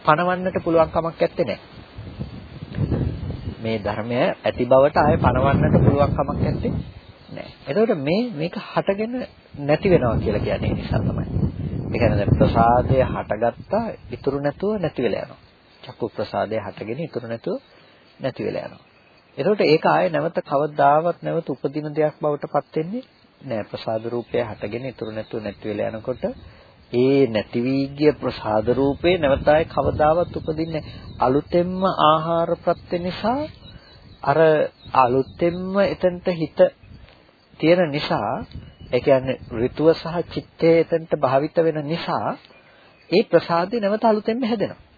පණවන්නට පුළුවන් කමක් නැත්තේ නෑ. මේ ධර්මය ඇති බවට ආයෙ පණවන්නට පුළුවන් කමක් නැත්තේ නෑ. එතකොට මේ මේක හටගෙන නැති වෙනවා කියලා කියන්නේ ඒ නිසා තමයි. ඒ කියන්නේ දැන් ප්‍රසාදය හටගත්තා ඉතුරු නැතුව නැති වෙලා යනවා. චක්කු ප්‍රසාදය හටගෙන ඉතුරු නැතුව නැති වෙලා යනවා. එතකොට ඒක ආයෙ නැවත කවදාවත් නැවත උපදින දෙයක් බවට පත් වෙන්නේ නෑ. ප්‍රසාද රූපය හටගෙන ඉතුරු නැතුව නැති වෙලා යනකොට ඒ නැති වී ගිය ප්‍රසාද රූපේ නැවත ආයේ කවදාවත් උපදින්නේ අලුතෙන්ම ආහාර ප්‍රත්‍ය නිසා අර අලුතෙන්ම එතනට හිත තියෙන නිසා ඒ කියන්නේ ඍතුව සහ චිත්තය එතනට භාවිත වෙන නිසා ඒ ප්‍රසාදේ නැවත අලුතෙන්ම හැදෙනවා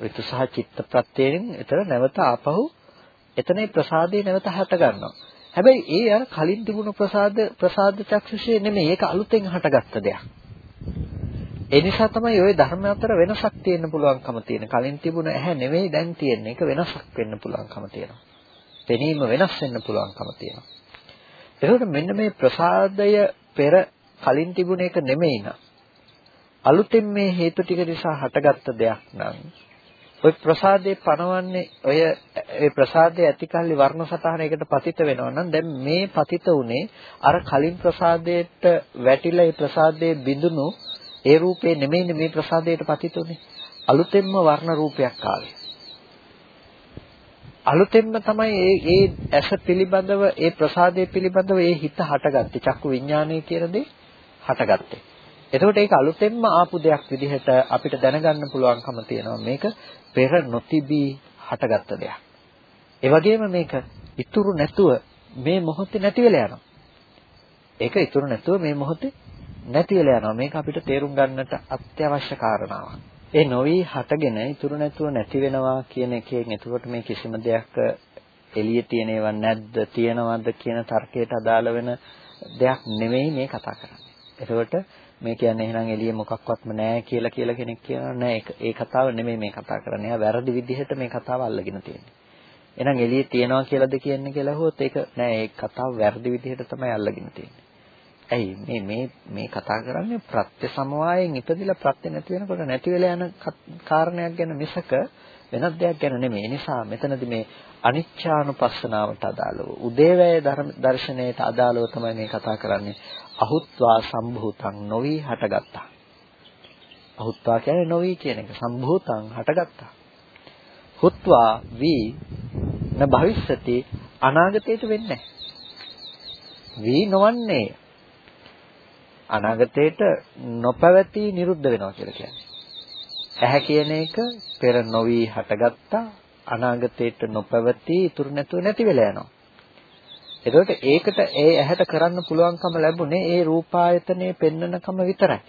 ඍතු සහ චිත්ත ප්‍රත්‍යයෙන් එතන නැවත ආපහු එතනයි ප්‍රසාදේ නැවත හට ගන්නවා හැබැයි ඒ අර කලින් තිබුණු ප්‍රසාද ප්‍රසාද චක්ෂුෂේ නෙමෙයි ඒක අලුතෙන් හටගත්ත දෙයක් ඒ නිසා තමයි ওই ධර්ම අතර වෙනසක් තියෙන්න පුළුවන්කම තියෙන. කලින් තිබුණ ඇහැ නෙවෙයි දැන් තියෙන්නේ. ඒක වෙනසක් වෙන්න පුළුවන්කම තියෙනවා. පෙනීම වෙනස් වෙන්න පුළුවන්කම තියෙනවා. ඒකට මෙන්න මේ ප්‍රසාදය පෙර කලින් තිබුණ එක නෙමෙයි නා. අලුතෙන් මේ හේතු ටික නිසා හටගත්ත දෙයක් නම් ඔය ප්‍රසාදේ පනවන්නේ ඔය ඒ ප්‍රසාදයේ ඇතිකල්ලි වර්ණ සටහන එකට පතිත වෙනවා නම් දැන් මේ පතිත උනේ අර කලින් ප්‍රසාදයට වැටිලා ඒ ප්‍රසාදයේ බිඳුණු ඒ රූපේ නෙමෙයිනේ මේ ප්‍රසාදයට පතිතුනේ. අලුතෙන්ම වර්ණ රූපයක් ආවේ. අලුතෙන්ම තමයි ඒ ඒ ඇස පිළිබඳව ඒ ප්‍රසාදයේ පිළිබඳව ඒ හිත හටගත්තේ. චක්කු විඥානය කියන දේ හටගත්තේ. එතකොට ඒක අලුතෙන්ම ආපු දෙයක් විදිහට අපිට දැනගන්න පුළුවන්කම තියෙනවා මේක පෙර නොතිබී හටගත්ත දෙයක්. ඒ වගේම මේක ඉතුරු නැතුව මේ මොහොතේ නැති වෙලා යනවා. ඒක ඉතුරු නැතුව මේ මොහොතේ නැති වෙලා යනවා. මේක අපිට තේරුම් ගන්නට අත්‍යවශ්‍ය කාරණාවක්. ඒ නොවි හටගෙන ඉතුරු නැතුව නැති වෙනවා කියන එකෙන් එතකොට මේ කිසිම දෙයක් එළියේ තියෙනව නැද්ද තියෙනවද කියන තර්කයට අදාළ වෙන දෙයක් නෙමෙයි මේ කතා කරන්නේ. එතකොට මේ කියන්නේ එහෙනම් එළියේ මොකක්වත්ම නැහැ කියලා කියලා කෙනෙක් කියනවා නෑ ඒ කතාව නෙමෙයි මේ කතා කරන්නේ. එයා වැරදි විදිහට මේ කතාව අල්ලගෙන තියෙන්නේ. එහෙනම් එළියේ තියනවා කියලාද කියන්නේ කියලා හොත් ඒක නෑ ඒ කතාව වැරදි විදිහට තමයි අල්ලගෙන තියෙන්නේ. ඇයි මේ මේ මේ කතා කරන්නේ ප්‍රත්‍ය සමவாயයෙන් ඉපදිලා ප්‍රත්‍ය නැති වෙනකොට නැති වෙලා යන කාරණයක් ගැන මිසක වෙනත් දෙයක් ගැන නෙමෙයි. ඒ නිසා මෙතනදී මේ අනිච්චානුපස්සනාවට අදාළව උදේවැය දර්ශනයට අදාළව තමයි මේ කතා කරන්නේ. අහුත්වා සම්භූතං නොවි හටගත්තා. අහුත්වා කියන්නේ නොවි කියන එක. සම්භූතං හටගත්තා. හුත්වා වී න භවිස්සති අනාගතයට වෙන්නේ වී නොවන්නේ අනාගතයට නොපැවති නිරුද්ධ වෙනවා කියලා කියන්නේ. ඇහැ කියන එක පෙර නොවි හටගත්තා අනාගතයට නොපැවති ඉතුරු නැතුව නැති වෙලා යනවා. එතකොට ඒකට ඒ ඇහැට කරන්න පුළුවන්කම ලැබුණේ ඒ රූපායතනයේ පෙන්නනකම විතරයි.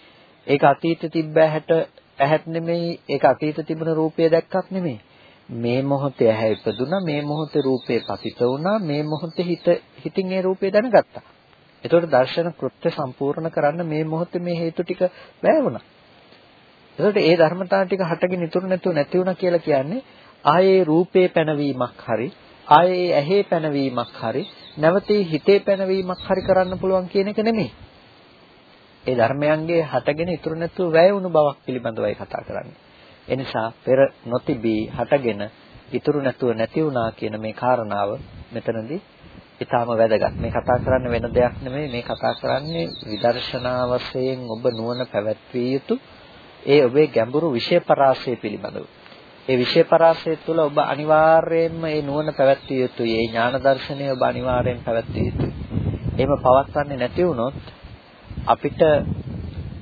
ඒක අතීතේ තිබ්බ ඇහැට ඇහත් නෙමෙයි ඒක අතීත තිබුණ රූපය දැක්කක් නෙමෙයි. මේ මොහොතේ ඇහැ ඉපදුනා මේ මොහොතේ රූපේ පතිත වුණා මේ මොහොතේ හිත හිතින් ඒ රූපේ දැනගත්තා. එතකොට දර්ශන කෘත්‍ය සම්පූර්ණ කරන්න මේ මොහොතේ මේ හේතු ටික වැය වුණා. එතකොට ඒ ධර්මතාව ටික හටගෙන ඉතුරු නැතුව නැති වුණා කියලා කියන්නේ ආයේ රූපේ පැනවීමක් හරි ආයේ ඇහි පැනවීමක් හරි නැවතී හිතේ පැනවීමක් හරි කරන්න පුළුවන් කියන එක නෙමෙයි. ඒ ධර්මයන්ගේ හටගෙන ඉතුරු නැතුව වැය වුණු බවක් පිළිබඳවයි කතා කරන්නේ. එනිසා පෙර නොතිබී හටගෙන ඉතුරු නැතුව නැති වුණා කියන මේ කාරණාව මෙතනදී ඊටාම වැදගත්. මේ කතා කරන්නේ වෙන දෙයක් නෙමෙයි මේ කතා කරන්නේ විදර්ශනා වශයෙන් ඔබ නුවණ පැවැත්විය යුතු ඒ ඔබේ ගැඹුරු විෂය පරාසය පිළිබඳව. ඒ විෂය පරාසය තුළ ඔබ අනිවාර්යයෙන්ම මේ නුවණ පැවැත්විය යුතුයි. ඒ ඥාන දර්ශනය ඔබ අනිවාර්යෙන් පැවැත්විය යුතුයි. එහෙම පවත්වන්නේ නැති වුණොත් අපිට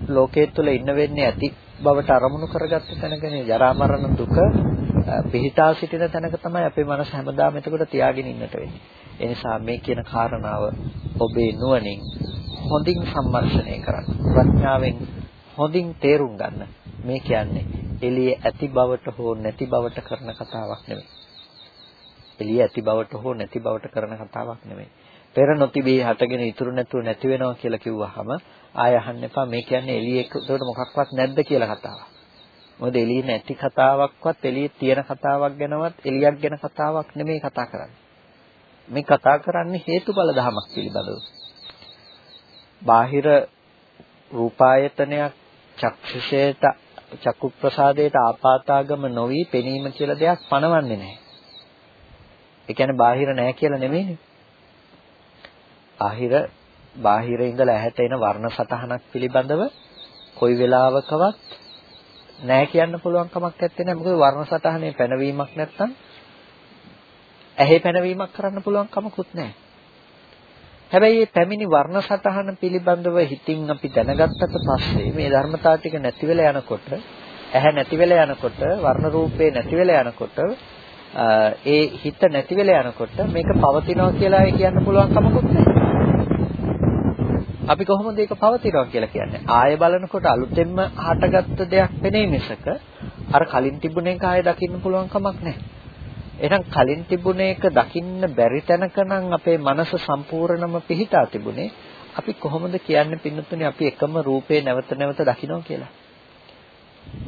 ලෝකයේ තුල ඉන්න වෙන්නේ ඇති බවට අරමුණු කරගත්ත තැනකනේ ජරා මරණ දුක පිහිටා සිටින තැනක තමයි අපේ මනස හැමදාම එතකොට තියාගෙන ඉන්නට වෙන්නේ. ඒ නිසා මේ කියන කාරණාව ඔබේ නුවණින් හොඳින් සම්මර්ෂණය කරන්න. ප්‍රඥාවෙන් හොඳින් තේරුම් ගන්න. මේ කියන්නේ එළියේ ඇති බවට හෝ නැති බවට කරන කතාවක් නෙමෙයි. එළියේ ඇති බවට හෝ නැති බවට කරන කතාවක් නෙමෙයි. පෙර නොතිබී හටගෙන ඉතුරු නැතුව නැති වෙනවා කියලා කිව්වහම ආය අහන්න එපා මේ කියන්නේ එළියේ ඒකට මොකක්වත් නැද්ද කියලා කතාවක්. මොකද එළියේ නැති කතාවක්වත් එළියේ තියෙන කතාවක් ගැනවත් එළියක් ගැන කතාවක් නෙමෙයි කතා කරන්නේ. මේ කතා කරන්නේ හේතුඵල ධමයක් පිළිබඳව. බාහිර රූපායතනයක් චක්ෂුෂේත චක්කු ප්‍රසාදයට ආපාතාගම නොවි පෙනීම කියලා දෙයක් පනවන්නේ නැහැ. ඒ කියන්නේ බාහිර නැහැ කියලා නෙමෙයිනේ. බාහිර බාහිර ඉඳලා ඇහැට එන වර්ණ සතහනක් පිළිබඳව කොයි වෙලාවකවත් නැහැ කියන්න පුළුවන් කමක් නැත්තේ නෑ. මොකද වර්ණ සතහනේ පැනවීමක් නැත්තම් ඇහි පැනවීමක් කරන්න පුළුවන් කමකුත් නැහැ. හැබැයි මේ පැමිණි වර්ණ සටහන පිළිබඳව හිතින් අපි දැනගත්තට පස්සේ මේ ධර්මතාව ටික නැති වෙලා යනකොට ඇහැ නැති වෙලා යනකොට වර්ණ රූපේ නැති වෙලා යනකොට ඒ හිත නැති වෙලා යනකොට මේක පවතිනවා කියලා කියන්න පුළුවන් කමකුත් නැහැ. අපි කොහොමද ඒක පවතිනවා කියලා කියන්නේ? ආය බලනකොට අලුතෙන්ම හටගත්ත දෙයක් වෙනේ මිසක අර කලින් තිබුණ එක ආය දකින්න පුළුවන් කමක් නැහැ. එහෙනම් කලින් තිබුණ එක දකින්න බැරි තැනක නම් අපේ මනස සම්පූර්ණම පිහිටා තිබුණේ අපි කොහොමද කියන්නේ පින්නතුනේ අපි එකම රූපේ නැවත නැවත දකින්න කියලා?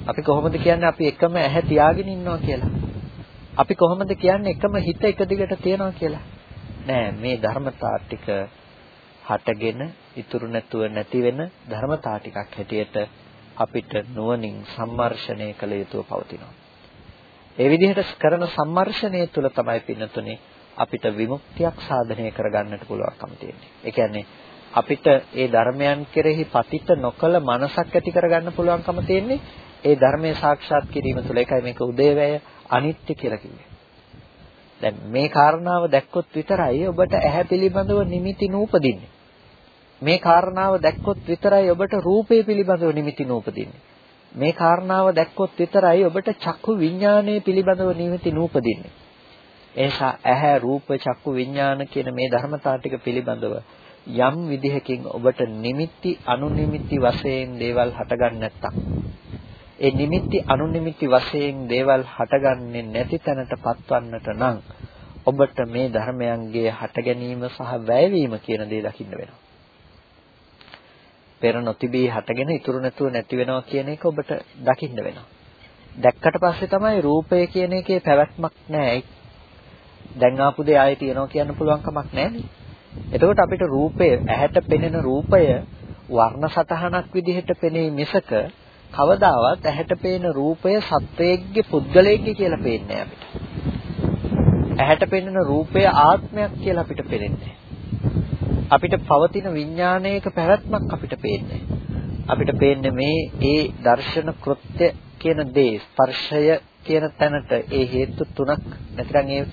අපි කොහොමද කියන්නේ අපි එකම ඇහැ තියාගෙන ඉන්නවා කියලා? අපි කොහොමද කියන්නේ එකම හිත එක දිගට තියනවා කියලා? නෑ මේ ධර්මතා ටික හටගෙන ඉතුරු නැතුව නැති වෙන ධර්මතා ටිකක් හැටියට අපිට නුවණින් සම්මර්ෂණය කළ යුතුව පවතිනවා. ඒ විදිහට කරන සම්මර්ෂණය තුළ තමයි පින්නතුනේ අපිට විමුක්තියක් සාධනය කරගන්නට පුළුවන්කම තියෙන්නේ. ඒ කියන්නේ අපිට ඒ ධර්මයන් කෙරෙහි පතිත නොකල මනසක් ඇති කරගන්න පුළුවන්කම තියෙන්නේ ඒ ධර්මයේ සාක්ෂාත් කිරීම තුළ. ඒකයි මේක උදේවැය අනිත්‍ය කියලා කිව්වේ. දැන් මේ කාරණාව දැක්කොත් විතරයි ඔබට ඇහැ පිළිබඳව නිමිති නූපදින්නේ. මේ කාරණාව දැක්කොත් විතරයි ඔබට රූපේ පිළිබඳව නිමිති නූපදින්නේ. මේ කාරණාව දැක්කොත් විතරයි ඔබට චක්කු විඥානයේ පිළිබඳව නිමිති නූපදින්නේ. එනිසා ඇහැ රූප චක්කු විඥාන කියන මේ ධර්මතා ටික පිළිබඳව යම් විදිහකින් ඔබට නිමිති අනුනිමිති වශයෙන් දේවල් හටගන්නේ නැත්තම් ඒ නිමිති අනුනිමිති වශයෙන් දේවල් හටගන්නේ නැති තැනට පත්වන්නට නම් ඔබට මේ ධර්මයන්ගේ හට ගැනීම සහ වැයවීම කියන දේ දකින්න වෙනවා. පෙර නොතිබී හටගෙන ඉතුරු නැතුව නැති වෙනවා කියන එක ඔබට දකින්න වෙනවා. දැක්කට පස්සේ තමයි රූපය කියන එකේ පැවැත්මක් නැහැ. දැන් ආපු දේ ආයේ තියනවා කියන්න පුළුවන් කමක් නැහැ එතකොට අපිට රූපය ඇහැට පෙනෙන රූපය වර්ණ සතහනක් විදිහට පෙනේ මිසක කවදාවත් ඇහැට පේන රූපය සත්වයේගේ පුද්ගලයෙක්ගේ කියලා පේන්නේ අපිට. ඇහැට පෙනෙන රූපය ආත්මයක් කියලා අපිට පේන්නේ අපිට පවතින විඥානයක පැවැත්මක් අපිට පේන්නේ අපිට පේන්නේ මේ ඒ දර්ශන කෘත්‍ය කියන දේ ස්පර්ශය කියන තැනට ඒ හේතු තුනක් නැත්නම් ඒ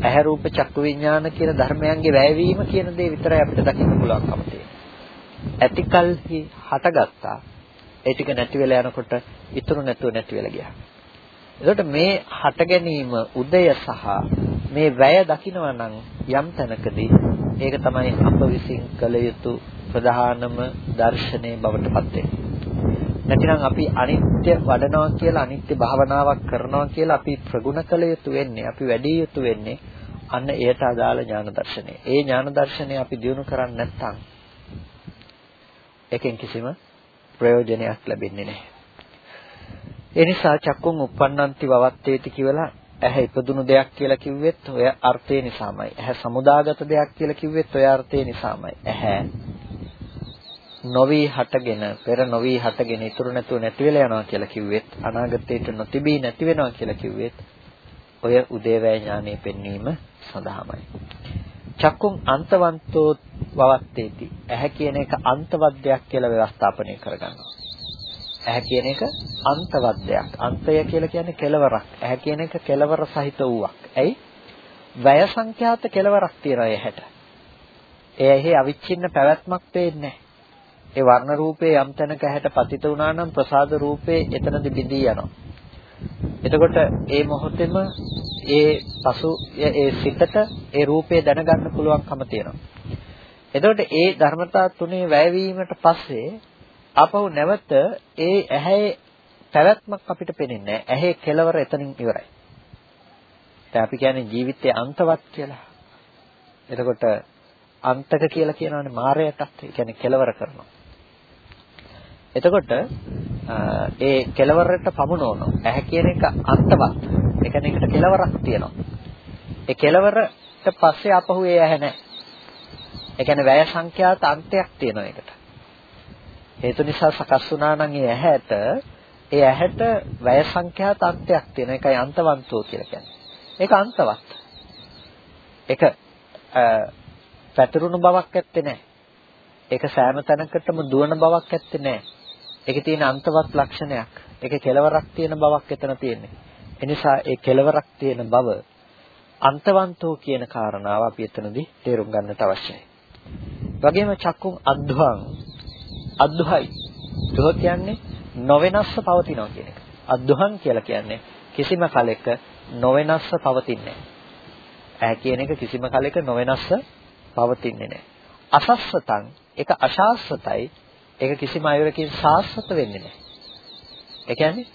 ඇහැ රූප චක්කු විඥාන කියන ධර්මයන්ගේ වැයවීම කියන දේ විතරයි අපිට දකින්න පුළුවන්කම තියෙන්නේ. ඇතිකල්හි හටගත්තා. ඒ ටික නැති වෙලා යනකොට ඉතුරු නැතුව නැති වෙලා ගියා. එතකොට මේ හට ගැනීම උදය සහ මේ වැය දකිනවා නම් යම් තැනකදී ඒක තමයි අප විසින් කළ යුතු ප්‍රධානම දර්ශනය බවට පත් වෙන්නේ. නැතිනම් අපි අනිත්‍ය වඩනවා කියලා අනිත්‍ය භාවනාවක් කරනවා කියලා අපි ප්‍රගුණ කළ යුතු වෙන්නේ අපි වැඩි යුතු වෙන්නේ අන්න එයට අදාළ ඥාන දර්ශනය. ඒ ඥාන දර්ශනය අපි දිනු කරන්නේ නැත්නම් එකෙන් කිසිම ප්‍රයෝජනයක් ලැබෙන්නේ නැහැ. ඒ නිසා චක්කුන් uppannanti vavatteti කියලා ඇහැ ඉපදුණු දෙයක් කියලා කිව්වෙත් ඔය අර්ථය නිසාමයි. ඇහැ සමුදාගත දෙයක් කියලා කිව්වෙත් ඔය අර්ථය නිසාමයි. ඇහැ නොවි හටගෙන පෙර නොවි හටගෙන ඉතුරු නැතුව නැති වෙලා යනවා කියලා කිව්වෙත් අනාගතයට නොතිබී නැති වෙනවා කියලා කිව්වෙත් ඔය උදේවැය ඥානෙ පෙන්වීම සඳහාමයි. චක්කුම් අන්තවන්තෝ වවත්තේති. ඇහැ කියන එක අන්තවත් දෙයක් කියලා ව්‍යවස්ථාපනය කරගන්නවා. ඇහැ කියන එක අන්තවත් දෙයක්. අන්තය කියලා කියන්නේ කෙලවරක්. ඇහැ කියන එක කෙලවර සහිත වූවක්. ඇයි? වැය සංඛ්‍යාත කෙලවරක් තියෙනවා ඇහැට. ඒ ඇහි අවිච්ඡින්න පැවැත්මක් පේන්නේ ඒ වර්ණ රූපේ යම් තැනක ඇහැට පතිත වුණා නම් ප්‍රසාද රූපේ එතනදි බිඳී යනවා. එතකොට ඒ මොහොතේම ඒ පසු ඒ සිතට ඒ රූපය දැනගන්න පුළුවන්කම තියෙනවා. එතකොට ඒ ධර්මතා තුනේ වැයවීමට පස්සේ ආපහු නැවත ඒ ඇහැ පැවැත්මක් අපිට පේන්නේ නැහැ. ඇහි කෙලවර එතනින් ඉවරයි. දැන් අපි කියන්නේ ජීවිතයේ අන්තවත් කියලා. එතකොට අන්තක කියලා කියනවානේ මායයටත් ඒ කියන්නේ කෙලවර කරනවා. එතකොට ඒ කෙලවරට පමුණවනවා. ඇහැ කියන එක අන්තවත්. ඒ කියන්නේ ඒකට කෙලවරක් තියෙනවා. ඒ කෙලවරට පස්සේ ආපහු ඒ ඇහැ නැහැ. ඒ කියන්නේ වැය සංඛ්‍යාත අන්තයක් තියෙනවා ඒකට. හේතු නිසා සකස් වුණා නම් ඒ ඇහැට ඒ ඇහැට වැය සංඛ්‍යාත අන්තයක් තියෙන එකයි අන්තවන්තෝ කියලා කියන්නේ. ඒක අන්තවත්. ඒක පැතිරුණු බවක් ඇත්තේ නැහැ. ඒක සෑම තැනකටම දුවන බවක් ඇත්තේ නැහැ. ඒකේ තියෙන අන්තවත් ලක්ෂණයක්. ඒකේ කෙලවරක් තියෙන බවක් එතන තියෙන්නේ. එනිසා ඒ කෙලවරක් තියෙන බව අන්තවන්තෝ කියන කාරණාව අපි එතනදී තේරුම් ගන්නට අවශ්‍යයි. වගේම චක්කුන් අද්භවං අද්භයි. දුහ කියන්නේ නොවෙනස්ව පවතිනවා කියන එක. අද්භවං කියලා කියන්නේ කිසිම කලෙක නොවෙනස්ව පවතින්නේ නැහැ. කියන එක කිසිම කලෙක නොවෙනස්ව පවතින්නේ නැහැ. අසස්සතං ඒක අශාස්වතයි ඒක කිසිම අයවරකින් සාස්වත වෙන්නේ නැහැ. ඒ කියන්නේ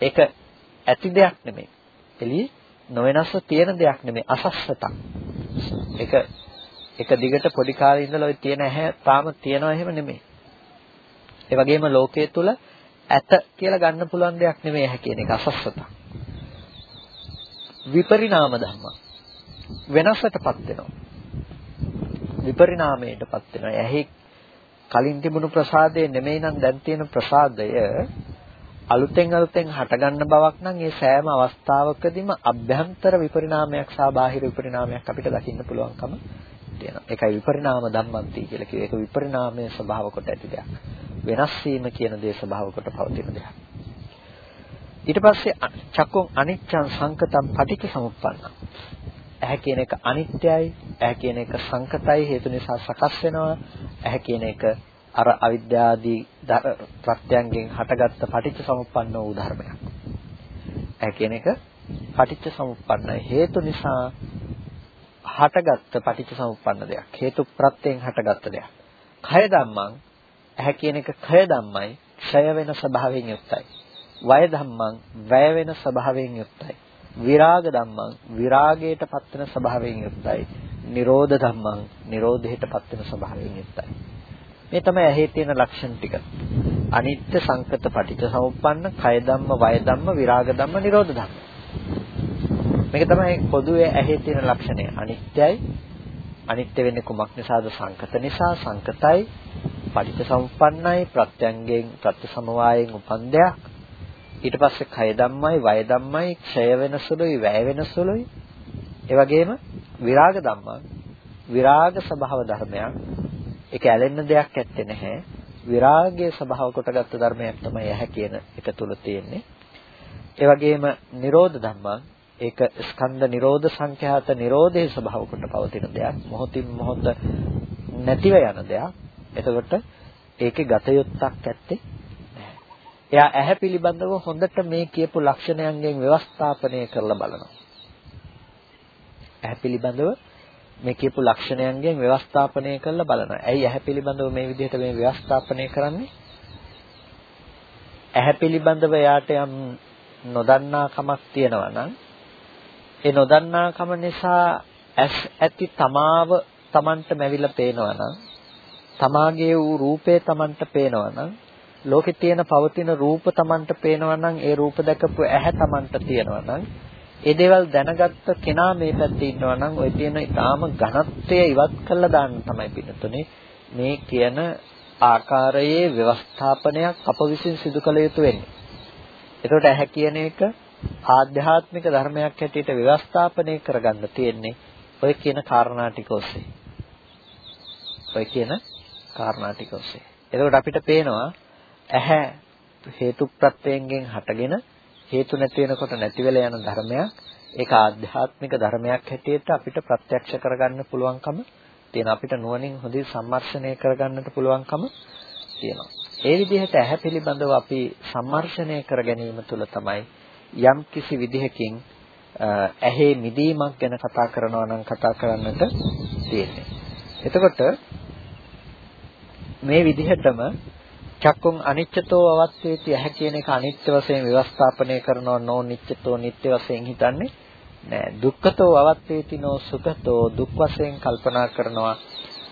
ඒක ඇති දෙයක් නෙමෙයි. එළියේ නොවෙනස්ව තියෙන දෙයක් නෙමෙයි අසස්සතක්. ඒක එක දිගට පොඩි කාලේ ඉඳලා ඔය තියෙන ඇහැ තාම තියෙනවා එහෙම නෙමෙයි. ඒ වගේම ලෝකයේ තුල ඇත කියලා ගන්න පුළුවන් දෙයක් නෙමෙයි ඇහැ කියන එක අසස්සතක්. විපරිණාම ධර්ම වෙනසටපත් වෙනවා. විපරිණාමයටපත් වෙනවා. ඇහි කලින් තිබුණු ප්‍රසාදය නෙමෙයි නම් දැන් තියෙන ප්‍රසාදය අලුතෙන් අලුතෙන් හටගන්න බවක් නම් ඒ සෑම අවස්ථාවකදීම අභ්‍යන්තර විපරිණාමයක් සහ බාහිර විපරිණාමයක් අපිට දකින්න පුළුවන්කම තියෙනවා. ඒකයි විපරිණාම ධම්මන්ති කියලා කිව්වේ. ඒක විපරිණාමයේ ස්වභාව කොට ඇති දෙයක්. වෙනස් වීම කියන දේ ස්වභාව කොට පවතින දෙයක්. ඊට පස්සේ චක්කුන් අනිච්චං සංකතං පටිච්ච සමුප්පන්න. ඇහැ කියන එක අනිත්‍යයි, ඇහැ කියන එක සංකතයි හේතු නිසා සකස් වෙනවා. ඇහැ කියන එක අර අවිද්‍යාදී ප්‍රත්‍යයන්ගෙන් හටගත්ත පටිච්ච සමුප්පන්න වූ ධර්මයක්. ඇහැ කියන එක පටිච්ච සමුප්පන්නයි හේතු නිසා හටගත්ත පටිච්ච සමුප්පන්න දෙයක්. හේතු ප්‍රත්‍යයෙන් හටගත්ත දෙයක්. කය ධම්මං ඇහැ කියන එක කය ධම්මයි ක්ෂය වෙන ස්වභාවයෙන් යුක්තයි. වය ධම්මං වැය වෙන ස්වභාවයෙන් යුක්තයි. විරාග ධම්මං විරාගයට පත්වෙන ස්වභාවයෙන් යුක්තයි. නිරෝධ ධම්මං නිරෝධයට පත්වෙන ස්වභාවයෙන් යුක්තයි. මේ තමයි ඇහි තියෙන ලක්ෂණ ටික. අනිත්‍ය සංකත පටිච්ච සමුප්පන්න කය ධම්ම වය ධම්ම විරාග ධම්ම නිරෝධ ධම්ම. මේක තමයි පොදුවේ ඇහි තියෙන ලක්ෂණය. අනිත්‍යයි අනිත්‍ය වෙන්නේ කුමක් නිසාද සංකත නිසා සංකතයි පටිච්ච සමුප්පන්නයි ප්‍රත්‍යංගයෙන් ප්‍රත්‍ය සමவாயයෙන් උපන් දෙයක්. ඊට පස්සේ කය ධම්මයි වය ධම්මයි ක්ෂය වෙන සුළුයි වැය වෙන සුළුයි. ඒ වගේම විරාග ධම්මා විරාග ස්වභාව ධර්මයක්. ඒක ඇලෙන්න දෙයක් ඇත්තේ නැහැ. විරාගයේ ස්වභාව කොටගත් ධර්මයක් තමයි ඇහැ කියන එක තුල තියෙන්නේ. ඒ වගේම නිරෝධ ධම්මා ඒක ස්කන්ධ නිරෝධ සංඛ්‍යාත නිරෝධයේ ස්වභාව කොට පවතින දෙයක්. මොහොතින් මොහොත නැතිව යන දෙයක්. එතකොට ඒකේ ගතයුත්තක් ඇත්තේ නැහැ. එයා ඇහැ පිළිබඳව හොඳට මේ කියපු ලක්ෂණයන්ගෙන් ව්‍යවස්ථාපනය කරලා බලනවා. ඇහැ පිළිබඳව මේ කියපු ලක්ෂණයන්ගෙන් ව්‍යවස්ථාපනය කරලා බලනවා. ඇයි ඇහැ පිළිබඳව මේ විදිහට මේ ව්‍යවස්ථාපනය කරන්නේ? ඇහැ පිළිබඳව යාට යම් නොදන්නා කමක් තියෙනවා නම් ඒ නොදන්නා කම නිසා ඇස් ඇති තමාව Tamanට මැවිලා පේනවා නම් තමාගේ වූ රූපේ Tamanට පේනවා නම් ලෝකේ තියෙන පවතින රූප Tamanට පේනවා නම් ඒ රූප දැකපු ඇහැ Tamanට තියෙනවා නම් ඒ දේවල් දැනගත්ත කෙනා මේ පැත්තේ ඉන්නවා නම් ওই තියෙන ඊටාම ඝනත්වය ඉවත් කළා දාන්න තමයි පිටුතුනේ මේ කියන ආකාරයේ ව්‍යවස්ථාපනයක් අප විසින් සිදු කළ යුතු වෙන්නේ. ඒකට ඇහැ කියන එක ආධ්‍යාත්මික ධර්මයක් හැටියට ව්‍යවස්ථාපනය කරගන්න තියෙන්නේ ඔය කියන කාරණා ටික ඔස්සේ. ඔය කියන කාරණා ටික ඔස්සේ. එතකොට අපිට පේනවා ඇහැ හේතු ප්‍රත්‍යයෙන් හටගෙන හේතු නැති වෙනකොට නැති වෙලා යන ධර්මයක් ඒක ආධ්‍යාත්මික ධර්මයක් හැටියට අපිට ප්‍රත්‍යක්ෂ කරගන්න පුළුවන්කම තියෙන අපිට නුවණින් හොඳින් සම්මර්ෂණය කරගන්නට පුළුවන්කම තියෙනවා. ඒ විදිහට ඇහැ පිළිබඳව අපි සම්මර්ෂණය කර ගැනීම තුළ තමයි යම් කිසි විදිහකින් ඇහි මිදීමක් ගැන කතා කරනවා නම් කතා කරන්නට තියෙන්නේ. එතකොට මේ විදිහටම චක්කුන් අනිච්චතෝ අවස්සේති ඇහැ කියන එක අනිත්‍ය වශයෙන් ව්‍යවස්ථාපනය කරනව නෝ නිච්චතෝ නිට්ටය වශයෙන් හිතන්නේ නෑ දුක්ඛතෝ අවත්තේති නෝ සුඛතෝ දුක් වශයෙන් කල්පනා කරනවා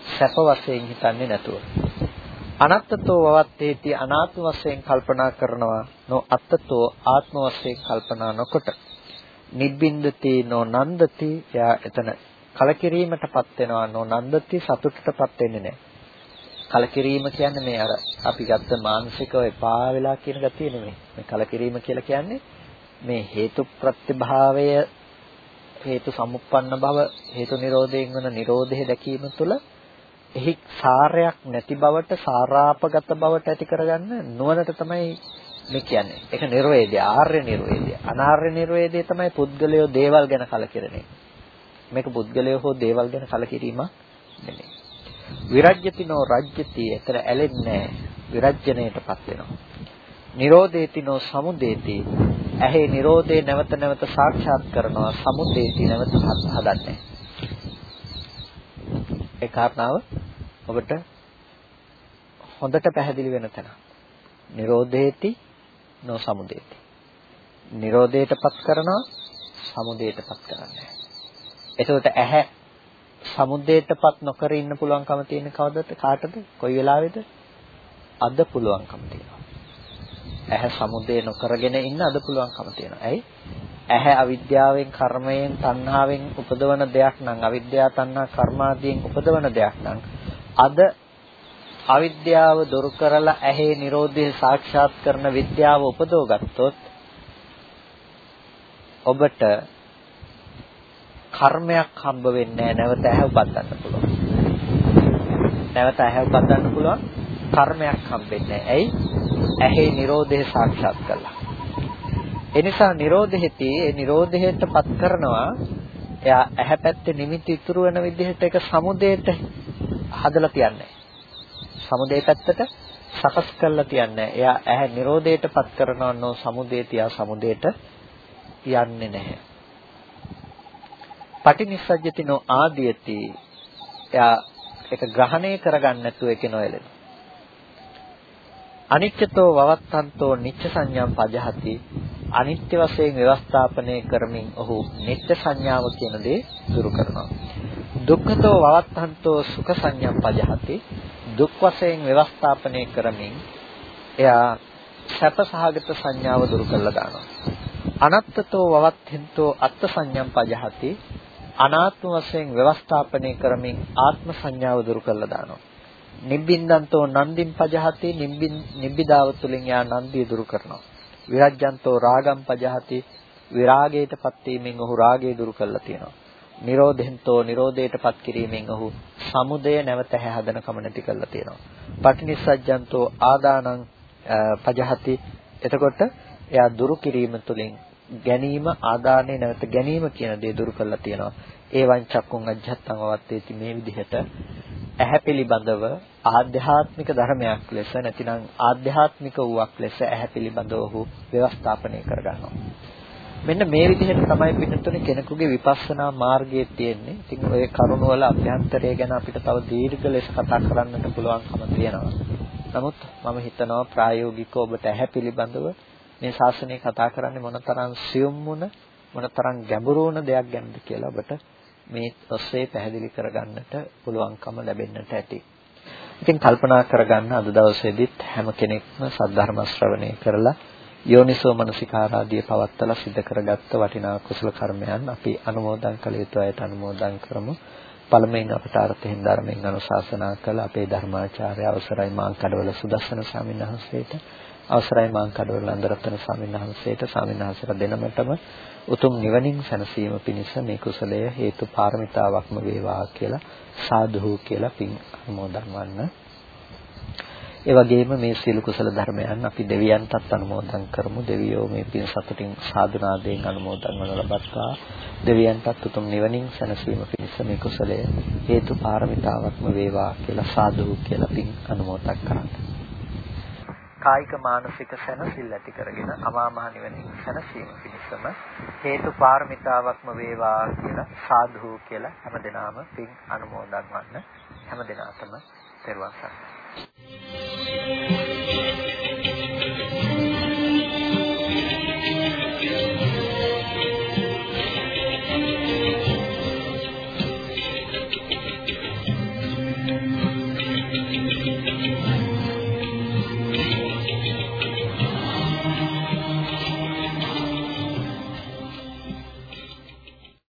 සැප වශයෙන් හිතන්නේ නැතුව අනත්තතෝ වවත්තේති අනාත්ම වශයෙන් කල්පනා කරනවා නෝ අත්තතෝ ආත්ම වශයෙන් කල්පනා නොකොට නිබ්බින්දති නෝ නන්දති යා එතන කලකිරීමටපත් වෙනවා නෝ නන්දති සතුටටපත් වෙන්නේ නැහැ කලකිරීම කියන්නේ මේ අර අපි ගත්ත මානසිකව එපා වෙලා කියන ගතිය නෙමෙයි. මේ කලකිරීම කියලා කියන්නේ මේ හේතු ප්‍රතිභාවය හේතු සමුප්පන්න බව හේතු නිරෝධයෙන් වන නිරෝධය දැකීම තුළ එහි සාරයක් නැති බවට සාරාපගත බවට ඇති කරගන්න නුවණට තමයි මේ කියන්නේ. ඒක නිර්වේදය, ආර්ය නිර්වේදය. අනාර්ය නිර්වේදය තමයි පුද්ගලයෝ දේවල් ගැන කලකිරෙන එක. මේක පුද්ගලයෝ හෝ දේවල් ගැන කලකිරීමක් නෙමෙයි. විරජ්‍යතිනෝ රජ්‍යති එතර ඇලෙන්නේ විරජ්‍යණයටපත් වෙනවා. නිරෝධේතිනෝ සමුදේති ඇහි නිරෝධේ නැවත නැවත සාක්ෂාත් කරනවා සමුදේති නැවත හදන්නේ. ඒ කාරණාව ඔබට හොඳට පැහැදිලි වෙන තැන. නිරෝධේති නෝ සමුදේති. නිරෝධයටපත් කරනවා සමුදේටපත් කරන්නේ. එතකොට ඇහැ සමුදේටපත් නොකර ඉන්න පුළුවන්කම තියෙන කවදද කාටද කොයි වෙලාවේද අද පුළුවන්කම තියෙනවා ඇහැ සමුදේ නොකරගෙන ඉන්න අද පුළුවන්කම තියෙනවා ඇයි ඇහැ අවිද්‍යාවෙන් කර්මයෙන් තණ්හාවෙන් උපදවන දෙයක් නම් අවිද්‍යාව තණ්හා කර්මාදීන් උපදවන දෙයක් නම් අද අවිද්‍යාව දුරු කරලා ඇහි Nirodhe සාක්ෂාත් කරන විද්‍යාව උපදව ගත්තොත් ඔබට කර්මයක් හම්බ වෙන්නේ නැවත ඇහැ උපදින්න පුළුවන්. නැවත ඇහැ උපදින්න පුළුවන් කර්මයක් හම්බෙන්නේ ඇයි? ඇහි Nirodhe සාක්ෂාත් කළා. ඒ නිසා Nirodheති ඒ Nirodheටපත් කරනවා එයා ඇහැ පැත්තේ නිමිති ඉතුරු වෙන විදිහට ඒක සමුදේට හදලා තියන්නේ. සමුදේ පැත්තට සකස් කරලා තියන්නේ. එයා ඇහැ Nirodheටපත් කරනවා නෝ සමුදේ තියා සමුදේට යන්නේ නැහැ. පටිනිස්සජ්ජතිනෝ ආදීයති එයා ඒක ග්‍රහණය කරගන්න නැතුව ඒක නොයලෙන අනිත්‍යතෝ වවත්තන්තෝ නිච්ච සංඥාම් පජහති අනිත්‍ය වශයෙන් ව්‍යවස්ථාපනය කරමින් ඔහු නිත්‍ය සංඥාව කියන දේ දුරු කරනවා දුක්ඛතෝ වවත්තන්තෝ සුඛ සංඥාම් පජහති දුක් වශයෙන් ව්‍යවස්ථාපනය කරමින් එයා සැප සහගත සංඥාව දුරු කරලා දානවා. අනත්තතෝ වවත්තින්තෝ අත්ථ සංඥම් පජහති අනාත්ම වශයෙන් ව්‍යවස්ථාපනය කරමින් ආත්ම සංඥාව දුරු කරලා දානවා. නිබ්බින්දන්තෝ නන්දින් පජහති නිබ්බිදාව තුලින් යා නන්දිය දුරු කරනවා. විරජ්‍යන්තෝ රාගම් පජහති විරාගයටපත් වීමෙන් ඔහු රාගය දුරු කරලා තියෙනවා. නිරෝධෙන්තෝ නිරෝධයටපත් කිරීමෙන් ඔහු සමුදය නැවත හැදෙනකම නැති කරලා තියෙනවා. පටිනිස්සජ්ජන්තෝ ආදානං පජහති එතකොට එයා දුරු කිරීම තුළින් ගැනීම ආදානය නැවත ගැනීම කියන දේ දුරු කරලා තියෙනවා. ඒ වංචක්කුන් අජ්ජත්තං වවත්තේති මේ විදිහට ඇහැ පිළිබඳව ආධ්‍යාත්මික ධර්මයක් ලෙස නැතිනම් ආධ්‍යාත්මික වූවක් ලෙස ඇහැ පිළිබඳව ඔහු ව්‍යවස්ථාපනය කරගන්නවා. මෙන්න මේ විදිහට තමයි පින්නතුනේ කෙනෙකුගේ විපස්සනා මාර්ගයේ තියෙන්නේ. ඉතින් ඔය කරුණ වල අභ්‍යන්තරය ගැන අපිට තව දීර්ඝ ලෙස කතා කරන්නට පුළුවන්කම තියෙනවා. නමුත් මම හිතනවා ප්‍රායෝගිකව ඔබට ඇහැ පිළිබඳව මේ ශාසනය කතා කරන්නේ මොනතරම් සියුම් වුණ මොනතරම් ගැඹුරු වුණ දෙයක් ගැනද කියලා ඔබට මේ ඔස්සේ පැහැදිලි කරගන්නට පුළුවන්කම ලැබෙන්නට ඇති. ඉතින් කල්පනා කරගන්න අද දවසේදීත් හැම කෙනෙක්ම සද්ධර්ම ශ්‍රවණය කරලා යෝනිසෝ මනසිකාරාදී පවත්තලා සිද්ධ කරගත්ත වටිනා කුසල කර්මයන් අපි අනුමෝදන් කළ යුතු අයට අනුමෝදන් කරමු. පළමුවෙන් අපට අර්ථයෙන් ධර්මයෙන් අනුශාසනා කළ අපේ ධර්මාචාර්ය අවසරයි මාංකඩවල සුදස්සන ස්වාමීන් වහන්සේට අවසරයි මාංකඩවල නන්දරත්න ස්වාමීන් වහන්සේට ස්වාමීන් වහන්සේලා දෙනමතම උතුම් නිවනින් සැනසීම පිණිස මේ කුසලය හේතු පාරමිතාවක්ම වේවා කියලා සාදු කියලා පින් අනුමෝදන් වන්න. ඒ වගේම මේ සීල කුසල ධර්මයන් අපි දෙවියන්ටත් අනුමෝදන් කරමු. දෙවියෝ මේ පින් සතුටින් සාදුනාදයෙන් අනුමෝදන් වන ලබත්තා. දෙවියන්ටත් උතුම් නිවනින් සැනසීම පිණිස මේ කුසලය හේතු පාරමිතාවක්ම වේවා කියලා සාදු කියලා පින් අනුමෝදන් කරන්නේ. කායික මානසික සැනසෙල්ල ඇති කරගෙන අමා මහ නිවනින් සැනසීම පිණිසම හේතු පාරමිතාවක්ම වේවා කියලා සාදු කියලා හැමදෙනාම පින් අනුමෝදන් වන්න හැමදෙනාටම Thank you.